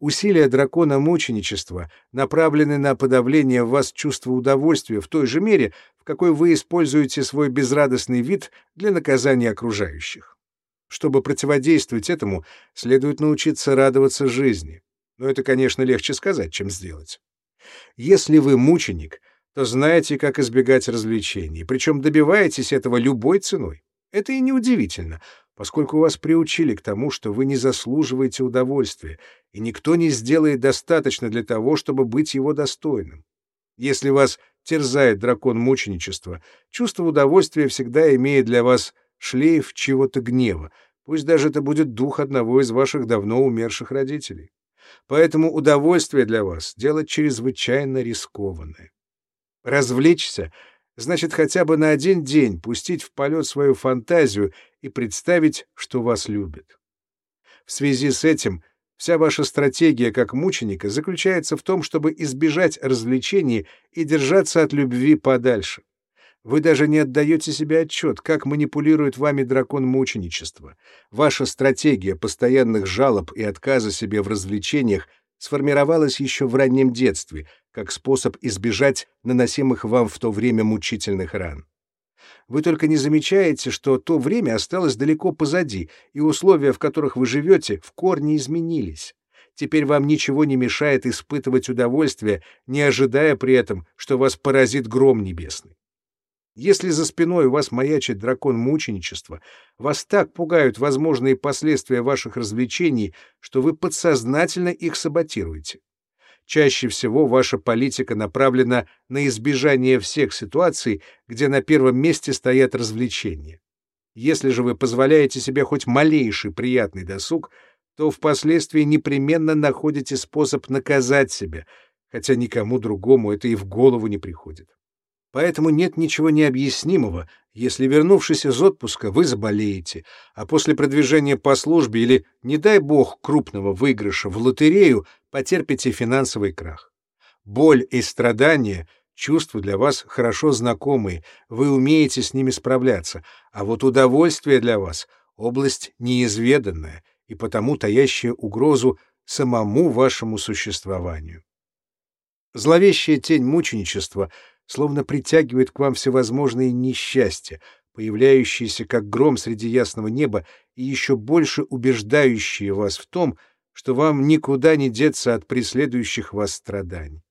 Усилия дракона мученичества направлены на подавление в вас чувства удовольствия в той же мере, в какой вы используете свой безрадостный вид для наказания окружающих. Чтобы противодействовать этому, следует научиться радоваться жизни. Но это, конечно, легче сказать, чем сделать. Если вы мученик — то знаете, как избегать развлечений, причем добиваетесь этого любой ценой. Это и неудивительно, поскольку вас приучили к тому, что вы не заслуживаете удовольствия, и никто не сделает достаточно для того, чтобы быть его достойным. Если вас терзает дракон мученичества, чувство удовольствия всегда имеет для вас шлейф чего-то гнева, пусть даже это будет дух одного из ваших давно умерших родителей. Поэтому удовольствие для вас — дело чрезвычайно рискованное. Развлечься значит хотя бы на один день пустить в полет свою фантазию и представить, что вас любят. В связи с этим вся ваша стратегия как мученика заключается в том, чтобы избежать развлечений и держаться от любви подальше. Вы даже не отдаете себе отчет, как манипулирует вами дракон мученичества. Ваша стратегия постоянных жалоб и отказа себе в развлечениях сформировалась еще в раннем детстве, как способ избежать наносимых вам в то время мучительных ран. Вы только не замечаете, что то время осталось далеко позади, и условия, в которых вы живете, в корне изменились. Теперь вам ничего не мешает испытывать удовольствие, не ожидая при этом, что вас поразит гром небесный. Если за спиной у вас маячит дракон мученичества, вас так пугают возможные последствия ваших развлечений, что вы подсознательно их саботируете. Чаще всего ваша политика направлена на избежание всех ситуаций, где на первом месте стоят развлечения. Если же вы позволяете себе хоть малейший приятный досуг, то впоследствии непременно находите способ наказать себя, хотя никому другому это и в голову не приходит. Поэтому нет ничего необъяснимого, если, вернувшись из отпуска, вы заболеете, а после продвижения по службе или, не дай бог, крупного выигрыша в лотерею потерпите финансовый крах. Боль и страдания — чувства для вас хорошо знакомые, вы умеете с ними справляться, а вот удовольствие для вас — область неизведанная и потому таящая угрозу самому вашему существованию. Зловещая тень мученичества словно притягивает к вам всевозможные несчастья, появляющиеся как гром среди ясного неба и еще больше убеждающие вас в том, что вам никуда не деться от преследующих вас страданий.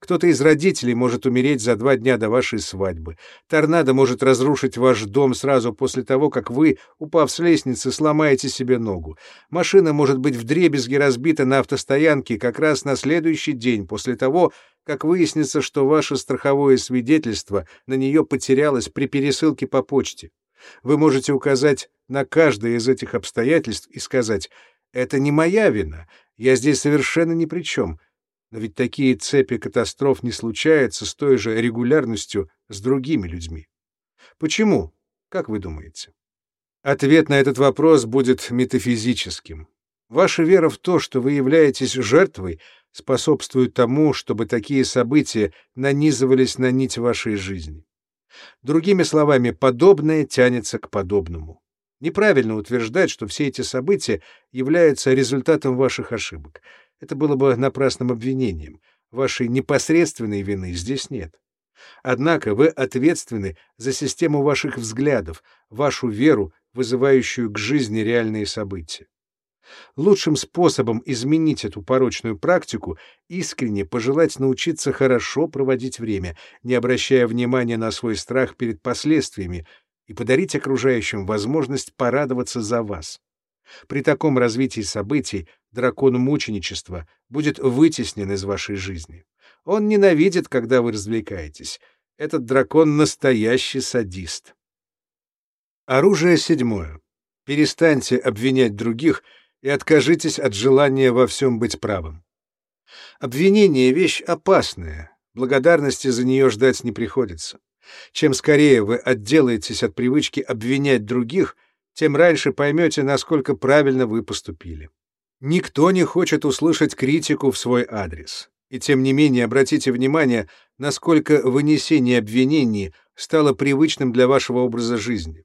Кто-то из родителей может умереть за два дня до вашей свадьбы. Торнадо может разрушить ваш дом сразу после того, как вы, упав с лестницы, сломаете себе ногу. Машина может быть вдребезги разбита на автостоянке как раз на следующий день после того, как выяснится, что ваше страховое свидетельство на нее потерялось при пересылке по почте. Вы можете указать на каждое из этих обстоятельств и сказать «Это не моя вина, я здесь совершенно ни при чем», но ведь такие цепи катастроф не случаются с той же регулярностью с другими людьми. Почему? Как вы думаете? Ответ на этот вопрос будет метафизическим. Ваша вера в то, что вы являетесь жертвой, способствует тому, чтобы такие события нанизывались на нить вашей жизни. Другими словами, подобное тянется к подобному. Неправильно утверждать, что все эти события являются результатом ваших ошибок. Это было бы напрасным обвинением. Вашей непосредственной вины здесь нет. Однако вы ответственны за систему ваших взглядов, вашу веру, вызывающую к жизни реальные события. Лучшим способом изменить эту порочную практику искренне пожелать научиться хорошо проводить время, не обращая внимания на свой страх перед последствиями, и подарить окружающим возможность порадоваться за вас. При таком развитии событий дракон мученичества будет вытеснен из вашей жизни. Он ненавидит, когда вы развлекаетесь. Этот дракон — настоящий садист. Оружие седьмое. Перестаньте обвинять других и откажитесь от желания во всем быть правым. Обвинение — вещь опасная, благодарности за нее ждать не приходится. Чем скорее вы отделаетесь от привычки обвинять других — тем раньше поймете, насколько правильно вы поступили. Никто не хочет услышать критику в свой адрес. И тем не менее обратите внимание, насколько вынесение обвинений стало привычным для вашего образа жизни.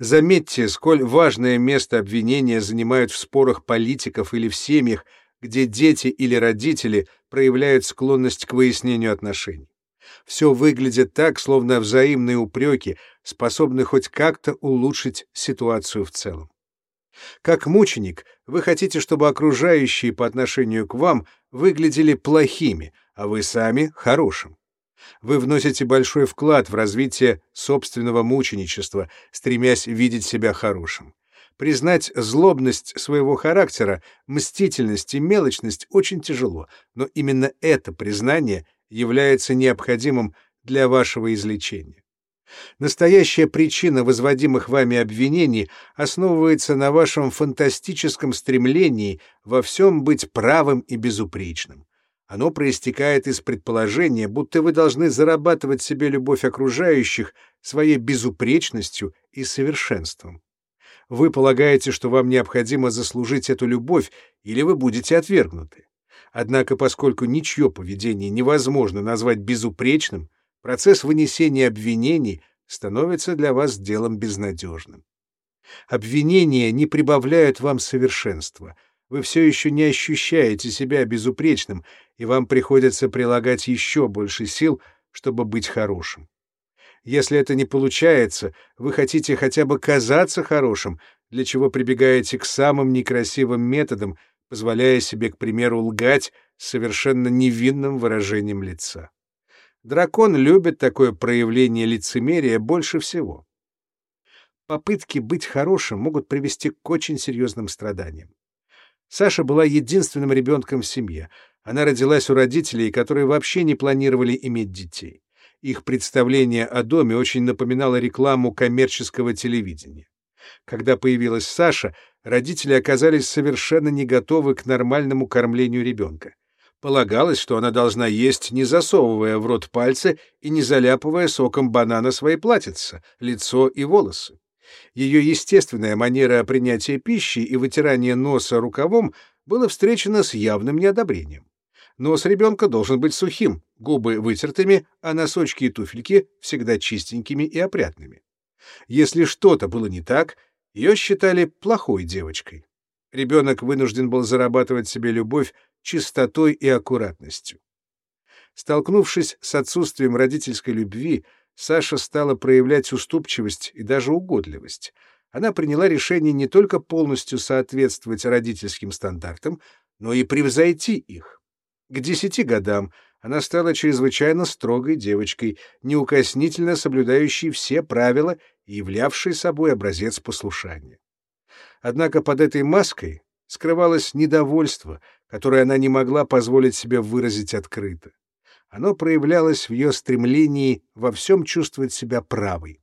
Заметьте, сколь важное место обвинения занимают в спорах политиков или в семьях, где дети или родители проявляют склонность к выяснению отношений. Все выглядит так, словно взаимные упреки способны хоть как-то улучшить ситуацию в целом. Как мученик, вы хотите, чтобы окружающие по отношению к вам выглядели плохими, а вы сами — хорошим. Вы вносите большой вклад в развитие собственного мученичества, стремясь видеть себя хорошим. Признать злобность своего характера, мстительность и мелочность очень тяжело, но именно это признание является необходимым для вашего излечения. Настоящая причина возводимых вами обвинений основывается на вашем фантастическом стремлении во всем быть правым и безупречным. Оно проистекает из предположения, будто вы должны зарабатывать себе любовь окружающих своей безупречностью и совершенством. Вы полагаете, что вам необходимо заслужить эту любовь, или вы будете отвергнуты. Однако, поскольку ничье поведение невозможно назвать безупречным, процесс вынесения обвинений становится для вас делом безнадежным. Обвинения не прибавляют вам совершенства. Вы все еще не ощущаете себя безупречным, и вам приходится прилагать еще больше сил, чтобы быть хорошим. Если это не получается, вы хотите хотя бы казаться хорошим, для чего прибегаете к самым некрасивым методам — позволяя себе, к примеру, лгать совершенно невинным выражением лица. Дракон любит такое проявление лицемерия больше всего. Попытки быть хорошим могут привести к очень серьезным страданиям. Саша была единственным ребенком в семье. Она родилась у родителей, которые вообще не планировали иметь детей. Их представление о доме очень напоминало рекламу коммерческого телевидения. Когда появилась Саша, родители оказались совершенно не готовы к нормальному кормлению ребенка. Полагалось, что она должна есть, не засовывая в рот пальцы и не заляпывая соком банана свои платьица, лицо и волосы. Ее естественная манера принятия пищи и вытирания носа рукавом было встречено с явным неодобрением. Нос ребенка должен быть сухим, губы вытертыми, а носочки и туфельки всегда чистенькими и опрятными. Если что-то было не так, ее считали плохой девочкой. Ребенок вынужден был зарабатывать себе любовь чистотой и аккуратностью. Столкнувшись с отсутствием родительской любви, Саша стала проявлять уступчивость и даже угодливость. Она приняла решение не только полностью соответствовать родительским стандартам, но и превзойти их. К десяти годам она стала чрезвычайно строгой девочкой, неукоснительно соблюдающей все правила и являвшей собой образец послушания. Однако под этой маской скрывалось недовольство, которое она не могла позволить себе выразить открыто. Оно проявлялось в ее стремлении во всем чувствовать себя правой.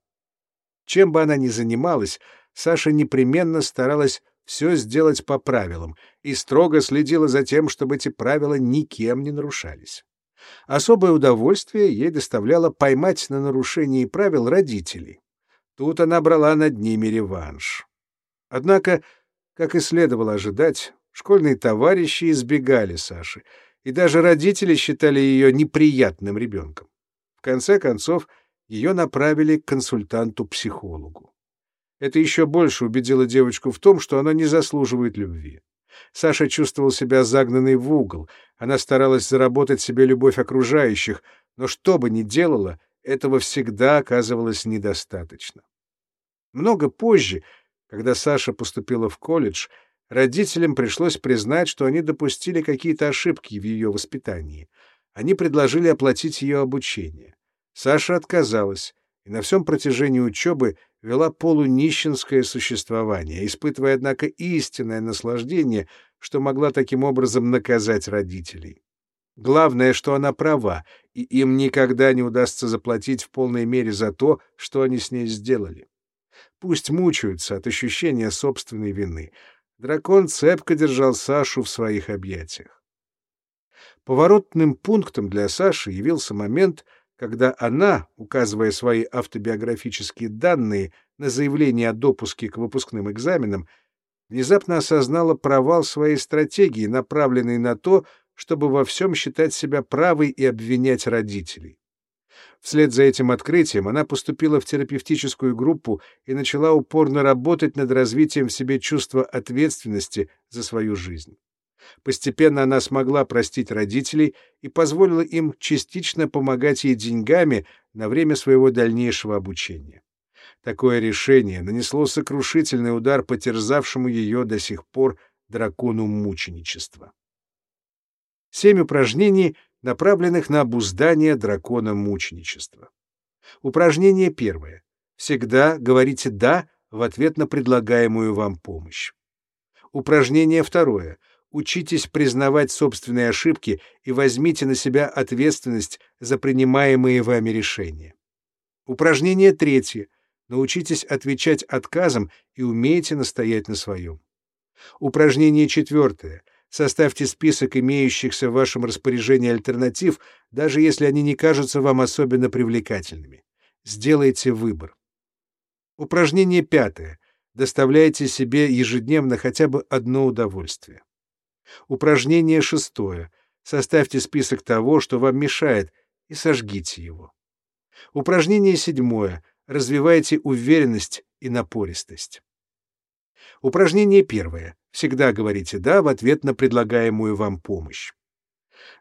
Чем бы она ни занималась, Саша непременно старалась все сделать по правилам и строго следила за тем, чтобы эти правила никем не нарушались. Особое удовольствие ей доставляло поймать на нарушении правил родителей. Тут она брала над ними реванш. Однако, как и следовало ожидать, школьные товарищи избегали Саши, и даже родители считали ее неприятным ребенком. В конце концов, ее направили к консультанту-психологу. Это еще больше убедило девочку в том, что она не заслуживает любви. Саша чувствовал себя загнанной в угол. Она старалась заработать себе любовь окружающих, но что бы ни делала, этого всегда оказывалось недостаточно. Много позже, когда Саша поступила в колледж, родителям пришлось признать, что они допустили какие-то ошибки в ее воспитании. Они предложили оплатить ее обучение. Саша отказалась, и на всем протяжении учебы вела полунищенское существование, испытывая, однако, истинное наслаждение, что могла таким образом наказать родителей. Главное, что она права, и им никогда не удастся заплатить в полной мере за то, что они с ней сделали. Пусть мучаются от ощущения собственной вины. Дракон цепко держал Сашу в своих объятиях. Поворотным пунктом для Саши явился момент — когда она, указывая свои автобиографические данные на заявление о допуске к выпускным экзаменам, внезапно осознала провал своей стратегии, направленной на то, чтобы во всем считать себя правой и обвинять родителей. Вслед за этим открытием она поступила в терапевтическую группу и начала упорно работать над развитием в себе чувства ответственности за свою жизнь. Постепенно она смогла простить родителей и позволила им частично помогать ей деньгами на время своего дальнейшего обучения. Такое решение нанесло сокрушительный удар потерзавшему ее до сих пор дракону мученичества. Семь упражнений, направленных на обуздание дракона мученичества. Упражнение первое. Всегда говорите «да» в ответ на предлагаемую вам помощь. Упражнение второе. Учитесь признавать собственные ошибки и возьмите на себя ответственность за принимаемые вами решения. Упражнение третье. Научитесь отвечать отказом и умейте настоять на своем. Упражнение четвертое. Составьте список имеющихся в вашем распоряжении альтернатив, даже если они не кажутся вам особенно привлекательными. Сделайте выбор. Упражнение пятое. Доставляйте себе ежедневно хотя бы одно удовольствие. Упражнение шестое. Составьте список того, что вам мешает, и сожгите его. Упражнение седьмое. Развивайте уверенность и напористость. Упражнение первое. Всегда говорите «да» в ответ на предлагаемую вам помощь.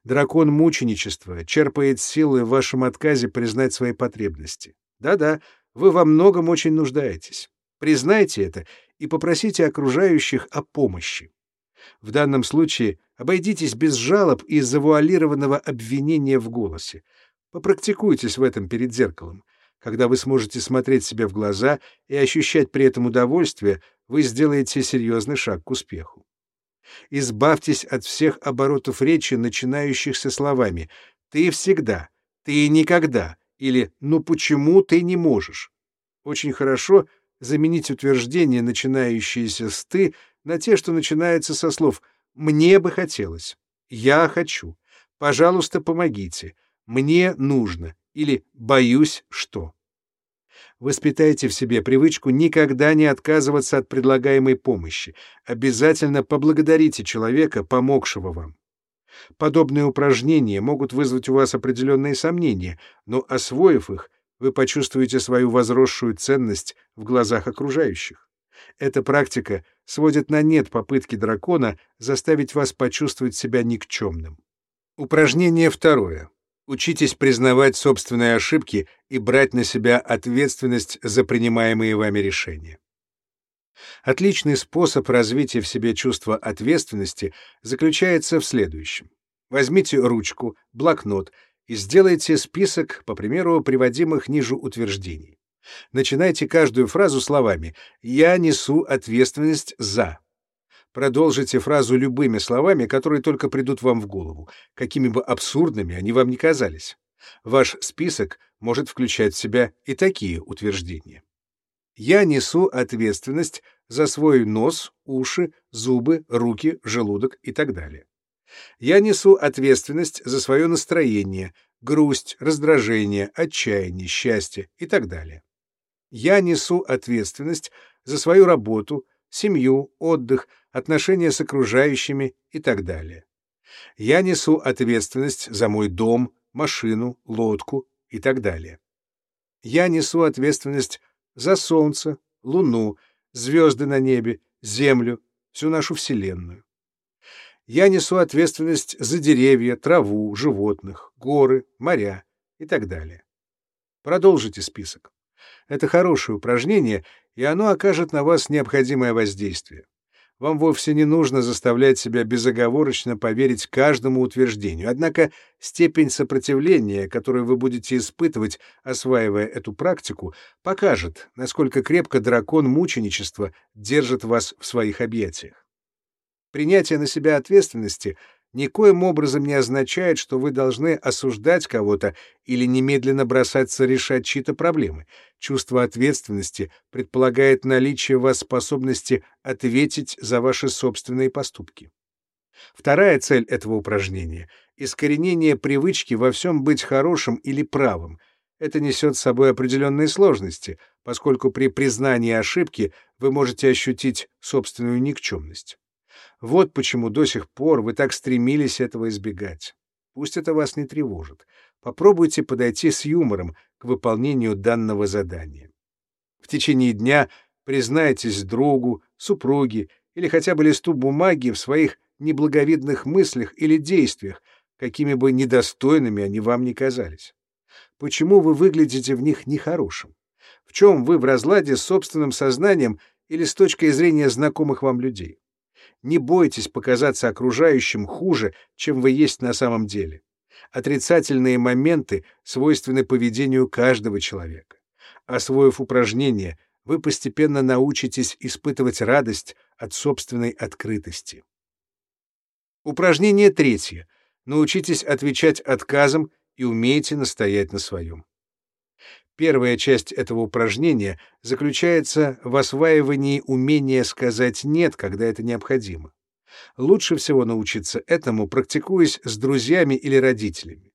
Дракон мученичества черпает силы в вашем отказе признать свои потребности. Да-да, вы во многом очень нуждаетесь. Признайте это и попросите окружающих о помощи. В данном случае обойдитесь без жалоб и завуалированного обвинения в голосе. Попрактикуйтесь в этом перед зеркалом. Когда вы сможете смотреть себе в глаза и ощущать при этом удовольствие, вы сделаете серьезный шаг к успеху. Избавьтесь от всех оборотов речи, начинающихся словами «ты всегда», «ты никогда» или «ну почему ты не можешь». Очень хорошо заменить утверждения, начинающиеся с «ты», на те, что начинаются со слов «мне бы хотелось», «я хочу», «пожалуйста, помогите», «мне нужно» или «боюсь, что». Воспитайте в себе привычку никогда не отказываться от предлагаемой помощи. Обязательно поблагодарите человека, помогшего вам. Подобные упражнения могут вызвать у вас определенные сомнения, но, освоив их, вы почувствуете свою возросшую ценность в глазах окружающих. Эта практика сводит на нет попытки дракона заставить вас почувствовать себя никчемным. Упражнение второе. Учитесь признавать собственные ошибки и брать на себя ответственность за принимаемые вами решения. Отличный способ развития в себе чувства ответственности заключается в следующем. Возьмите ручку, блокнот и сделайте список, по примеру, приводимых ниже утверждений. Начинайте каждую фразу словами «Я несу ответственность за». Продолжите фразу любыми словами, которые только придут вам в голову, какими бы абсурдными они вам ни казались. Ваш список может включать в себя и такие утверждения. Я несу ответственность за свой нос, уши, зубы, руки, желудок и так далее. Я несу ответственность за свое настроение, грусть, раздражение, отчаяние, счастье и так далее. Я несу ответственность за свою работу, семью, отдых, отношения с окружающими и так далее. Я несу ответственность за мой дом, машину, лодку и так далее. Я несу ответственность за солнце, луну, звезды на небе, землю, всю нашу Вселенную. Я несу ответственность за деревья, траву, животных, горы, моря и так далее. Продолжите список. Это хорошее упражнение, и оно окажет на вас необходимое воздействие. Вам вовсе не нужно заставлять себя безоговорочно поверить каждому утверждению. Однако степень сопротивления, которую вы будете испытывать, осваивая эту практику, покажет, насколько крепко дракон мученичества держит вас в своих объятиях. Принятие на себя ответственности — никоим образом не означает, что вы должны осуждать кого-то или немедленно бросаться решать чьи-то проблемы. Чувство ответственности предполагает наличие у вас способности ответить за ваши собственные поступки. Вторая цель этого упражнения — искоренение привычки во всем быть хорошим или правым. Это несет с собой определенные сложности, поскольку при признании ошибки вы можете ощутить собственную никчемность. Вот почему до сих пор вы так стремились этого избегать. Пусть это вас не тревожит. Попробуйте подойти с юмором к выполнению данного задания. В течение дня признайтесь другу, супруге или хотя бы листу бумаги в своих неблаговидных мыслях или действиях, какими бы недостойными они вам ни казались. Почему вы выглядите в них нехорошим? В чем вы в разладе с собственным сознанием или с точки зрения знакомых вам людей? Не бойтесь показаться окружающим хуже, чем вы есть на самом деле. Отрицательные моменты свойственны поведению каждого человека. Освоив упражнение, вы постепенно научитесь испытывать радость от собственной открытости. Упражнение третье. Научитесь отвечать отказом и умейте настоять на своем. Первая часть этого упражнения заключается в осваивании умения сказать «нет», когда это необходимо. Лучше всего научиться этому, практикуясь с друзьями или родителями.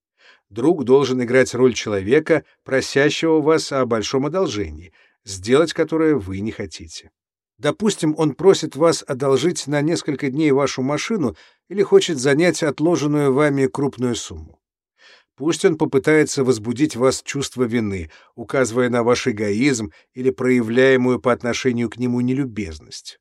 Друг должен играть роль человека, просящего вас о большом одолжении, сделать которое вы не хотите. Допустим, он просит вас одолжить на несколько дней вашу машину или хочет занять отложенную вами крупную сумму. Пусть он попытается возбудить вас чувство вины, указывая на ваш эгоизм или проявляемую по отношению к нему нелюбезность.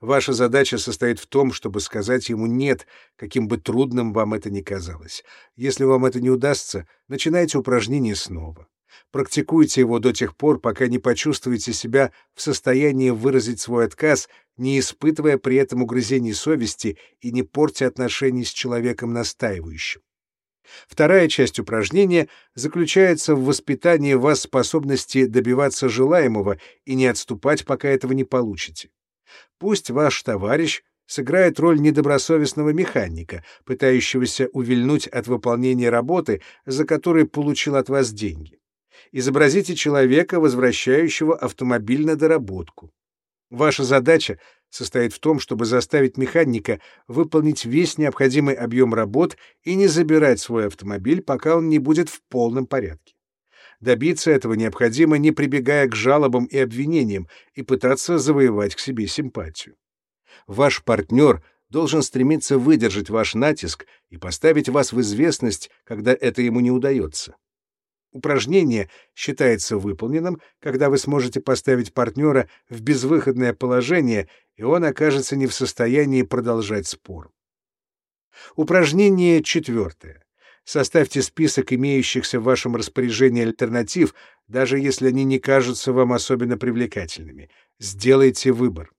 Ваша задача состоит в том, чтобы сказать ему «нет», каким бы трудным вам это ни казалось. Если вам это не удастся, начинайте упражнение снова. Практикуйте его до тех пор, пока не почувствуете себя в состоянии выразить свой отказ, не испытывая при этом угрызений совести и не портя отношений с человеком настаивающим. Вторая часть упражнения заключается в воспитании вас способности добиваться желаемого и не отступать, пока этого не получите. Пусть ваш товарищ сыграет роль недобросовестного механика, пытающегося увильнуть от выполнения работы, за которой получил от вас деньги. Изобразите человека, возвращающего автомобиль на доработку. Ваша задача состоит в том, чтобы заставить механика выполнить весь необходимый объем работ и не забирать свой автомобиль, пока он не будет в полном порядке. Добиться этого необходимо, не прибегая к жалобам и обвинениям, и пытаться завоевать к себе симпатию. Ваш партнер должен стремиться выдержать ваш натиск и поставить вас в известность, когда это ему не удается. Упражнение считается выполненным, когда вы сможете поставить партнера в безвыходное положение, и он окажется не в состоянии продолжать спор. Упражнение четвертое. Составьте список имеющихся в вашем распоряжении альтернатив, даже если они не кажутся вам особенно привлекательными. Сделайте выбор.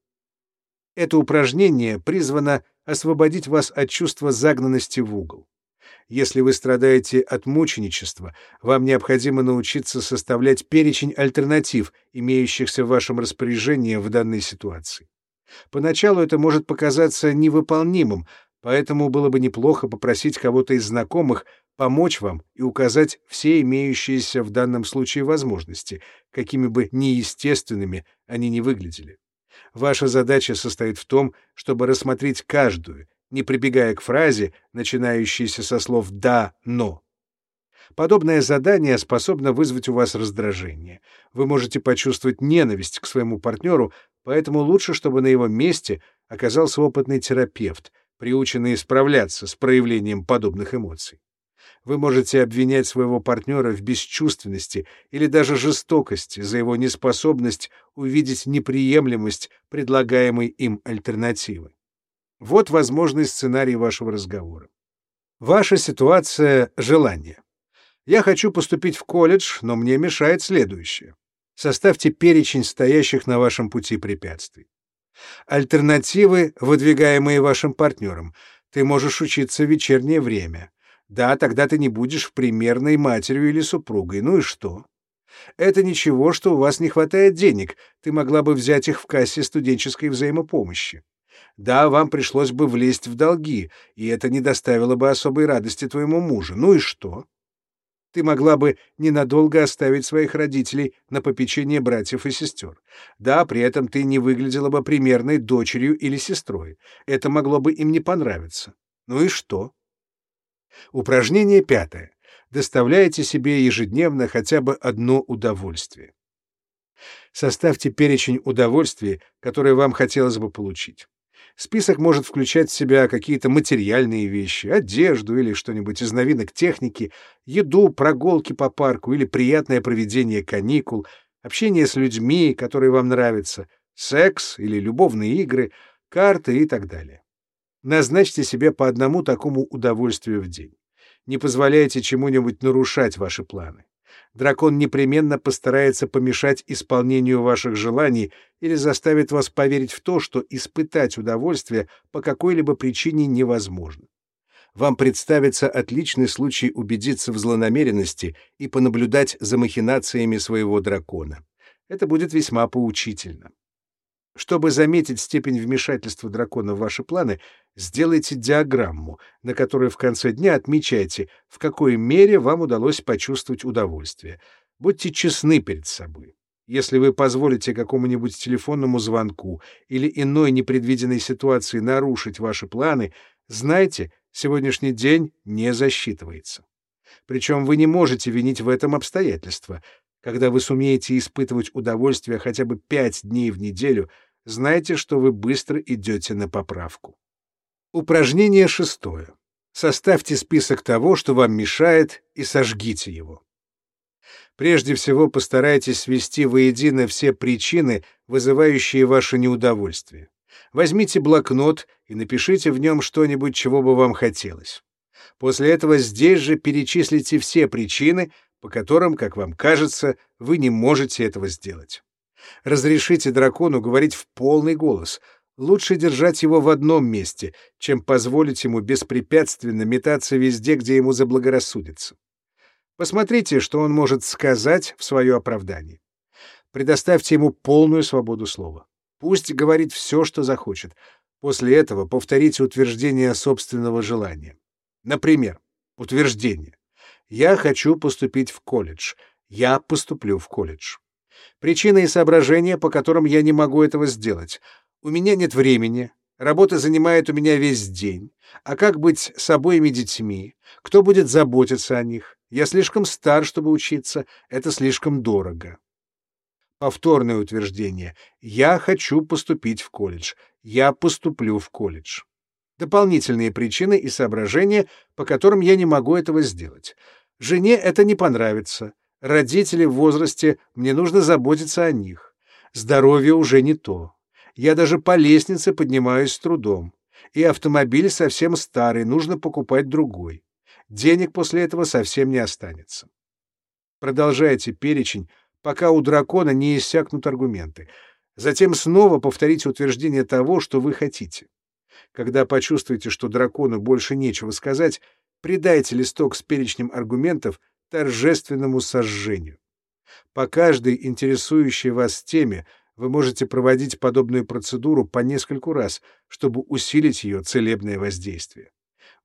Это упражнение призвано освободить вас от чувства загнанности в угол. Если вы страдаете от мученичества, вам необходимо научиться составлять перечень альтернатив, имеющихся в вашем распоряжении в данной ситуации. Поначалу это может показаться невыполнимым, поэтому было бы неплохо попросить кого-то из знакомых помочь вам и указать все имеющиеся в данном случае возможности, какими бы неестественными они ни выглядели. Ваша задача состоит в том, чтобы рассмотреть каждую, не прибегая к фразе, начинающейся со слов «да», «но». Подобное задание способно вызвать у вас раздражение. Вы можете почувствовать ненависть к своему партнеру, поэтому лучше, чтобы на его месте оказался опытный терапевт, приученный справляться с проявлением подобных эмоций. Вы можете обвинять своего партнера в бесчувственности или даже жестокости за его неспособность увидеть неприемлемость предлагаемой им альтернативы. Вот возможный сценарий вашего разговора. Ваша ситуация — желание. Я хочу поступить в колледж, но мне мешает следующее. Составьте перечень стоящих на вашем пути препятствий. Альтернативы, выдвигаемые вашим партнером. Ты можешь учиться в вечернее время. Да, тогда ты не будешь примерной матерью или супругой. Ну и что? Это ничего, что у вас не хватает денег. Ты могла бы взять их в кассе студенческой взаимопомощи. Да, вам пришлось бы влезть в долги, и это не доставило бы особой радости твоему мужу. Ну и что? Ты могла бы ненадолго оставить своих родителей на попечение братьев и сестер. Да, при этом ты не выглядела бы примерной дочерью или сестрой. Это могло бы им не понравиться. Ну и что? Упражнение пятое. Доставляйте себе ежедневно хотя бы одно удовольствие. Составьте перечень удовольствий, которые вам хотелось бы получить. Список может включать в себя какие-то материальные вещи, одежду или что-нибудь из новинок техники, еду, прогулки по парку или приятное проведение каникул, общение с людьми, которые вам нравятся, секс или любовные игры, карты и так далее. Назначьте себе по одному такому удовольствию в день. Не позволяйте чему-нибудь нарушать ваши планы. Дракон непременно постарается помешать исполнению ваших желаний или заставит вас поверить в то, что испытать удовольствие по какой-либо причине невозможно. Вам представится отличный случай убедиться в злонамеренности и понаблюдать за махинациями своего дракона. Это будет весьма поучительно. Чтобы заметить степень вмешательства дракона в ваши планы, сделайте диаграмму, на которой в конце дня отмечайте, в какой мере вам удалось почувствовать удовольствие. Будьте честны перед собой. Если вы позволите какому-нибудь телефонному звонку или иной непредвиденной ситуации нарушить ваши планы, знайте, сегодняшний день не засчитывается. Причем вы не можете винить в этом обстоятельства. Когда вы сумеете испытывать удовольствие хотя бы пять дней в неделю — знайте, что вы быстро идете на поправку. Упражнение шестое. Составьте список того, что вам мешает, и сожгите его. Прежде всего постарайтесь свести воедино все причины, вызывающие ваше неудовольствие. Возьмите блокнот и напишите в нем что-нибудь, чего бы вам хотелось. После этого здесь же перечислите все причины, по которым, как вам кажется, вы не можете этого сделать. Разрешите дракону говорить в полный голос. Лучше держать его в одном месте, чем позволить ему беспрепятственно метаться везде, где ему заблагорассудится. Посмотрите, что он может сказать в свое оправдание. Предоставьте ему полную свободу слова. Пусть говорит все, что захочет. После этого повторите утверждение собственного желания. Например, утверждение. «Я хочу поступить в колледж. Я поступлю в колледж». Причины и соображения, по которым я не могу этого сделать. У меня нет времени, работа занимает у меня весь день. А как быть с обоими детьми? Кто будет заботиться о них? Я слишком стар, чтобы учиться, это слишком дорого. Повторное утверждение. Я хочу поступить в колледж. Я поступлю в колледж. Дополнительные причины и соображения, по которым я не могу этого сделать. Жене это не понравится. Родители в возрасте, мне нужно заботиться о них. Здоровье уже не то. Я даже по лестнице поднимаюсь с трудом. И автомобиль совсем старый, нужно покупать другой. денег после этого совсем не останется. Продолжайте перечень, пока у дракона не иссякнут аргументы. Затем снова повторите утверждение того, что вы хотите. Когда почувствуете, что дракону больше нечего сказать, придайте листок с перечнем аргументов торжественному сожжению. По каждой интересующей вас теме вы можете проводить подобную процедуру по нескольку раз, чтобы усилить ее целебное воздействие.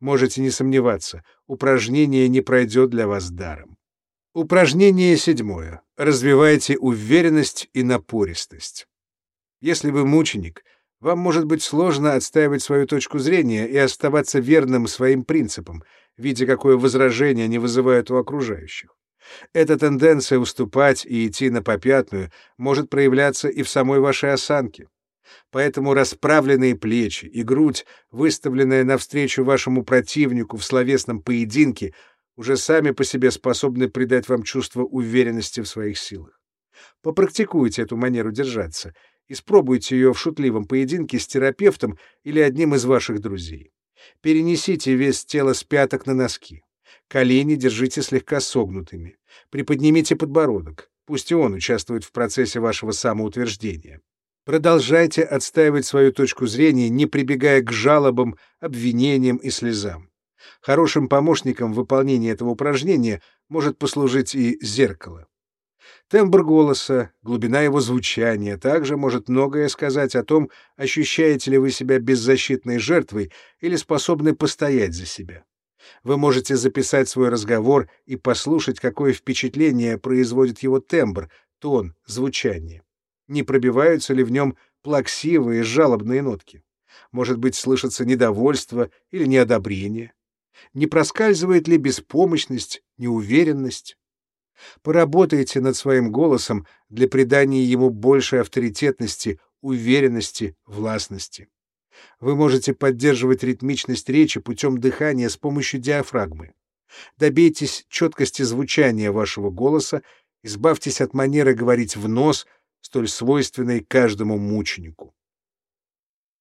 Можете не сомневаться, упражнение не пройдет для вас даром. Упражнение седьмое. Развивайте уверенность и напористость. Если вы мученик, вам может быть сложно отстаивать свою точку зрения и оставаться верным своим принципам, видя, какое возражение они вызывают у окружающих. Эта тенденция уступать и идти на попятную может проявляться и в самой вашей осанке. Поэтому расправленные плечи и грудь, выставленная навстречу вашему противнику в словесном поединке, уже сами по себе способны придать вам чувство уверенности в своих силах. Попрактикуйте эту манеру держаться, испробуйте ее в шутливом поединке с терапевтом или одним из ваших друзей. Перенесите вес тела с пяток на носки. Колени держите слегка согнутыми. Приподнимите подбородок. Пусть и он участвует в процессе вашего самоутверждения. Продолжайте отстаивать свою точку зрения, не прибегая к жалобам, обвинениям и слезам. Хорошим помощником в выполнении этого упражнения может послужить и зеркало. Тембр голоса, глубина его звучания также может многое сказать о том, ощущаете ли вы себя беззащитной жертвой или способны постоять за себя. Вы можете записать свой разговор и послушать, какое впечатление производит его тембр, тон, звучание. Не пробиваются ли в нем плаксивые, жалобные нотки? Может быть, слышится недовольство или неодобрение? Не проскальзывает ли беспомощность, неуверенность? Поработайте над своим голосом для придания ему большей авторитетности, уверенности, властности. Вы можете поддерживать ритмичность речи путем дыхания с помощью диафрагмы. Добейтесь четкости звучания вашего голоса, избавьтесь от манеры говорить в нос, столь свойственной каждому мученику.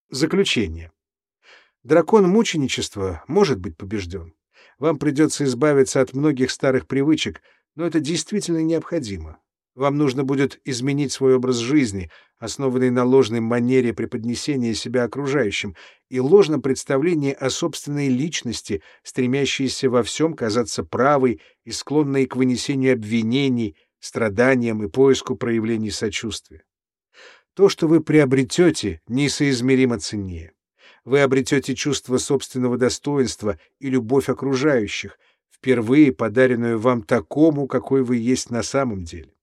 Заключение. Дракон мученичества может быть побежден. Вам придется избавиться от многих старых привычек, но это действительно необходимо. Вам нужно будет изменить свой образ жизни, основанный на ложной манере преподнесения себя окружающим и ложном представлении о собственной личности, стремящейся во всем казаться правой и склонной к вынесению обвинений, страданиям и поиску проявлений сочувствия. То, что вы приобретете, несоизмеримо ценнее. Вы обретете чувство собственного достоинства и любовь окружающих, впервые подаренную вам такому, какой вы есть на самом деле.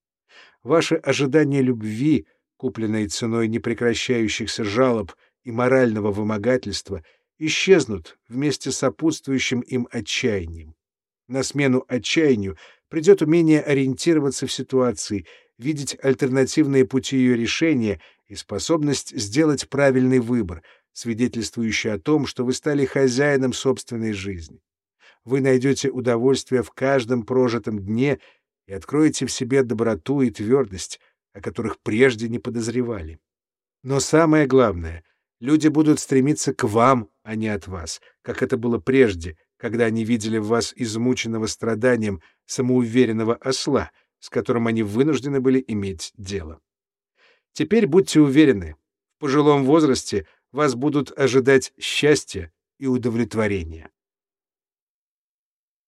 Ваши ожидания любви, купленные ценой непрекращающихся жалоб и морального вымогательства, исчезнут вместе с сопутствующим им отчаянием. На смену отчаянию придет умение ориентироваться в ситуации, видеть альтернативные пути ее решения и способность сделать правильный выбор, свидетельствующий о том, что вы стали хозяином собственной жизни. Вы найдете удовольствие в каждом прожитом дне и откроете в себе доброту и твердость, о которых прежде не подозревали. Но самое главное, люди будут стремиться к вам, а не от вас, как это было прежде, когда они видели в вас измученного страданием самоуверенного осла, с которым они вынуждены были иметь дело. Теперь будьте уверены, в пожилом возрасте вас будут ожидать счастье и удовлетворение.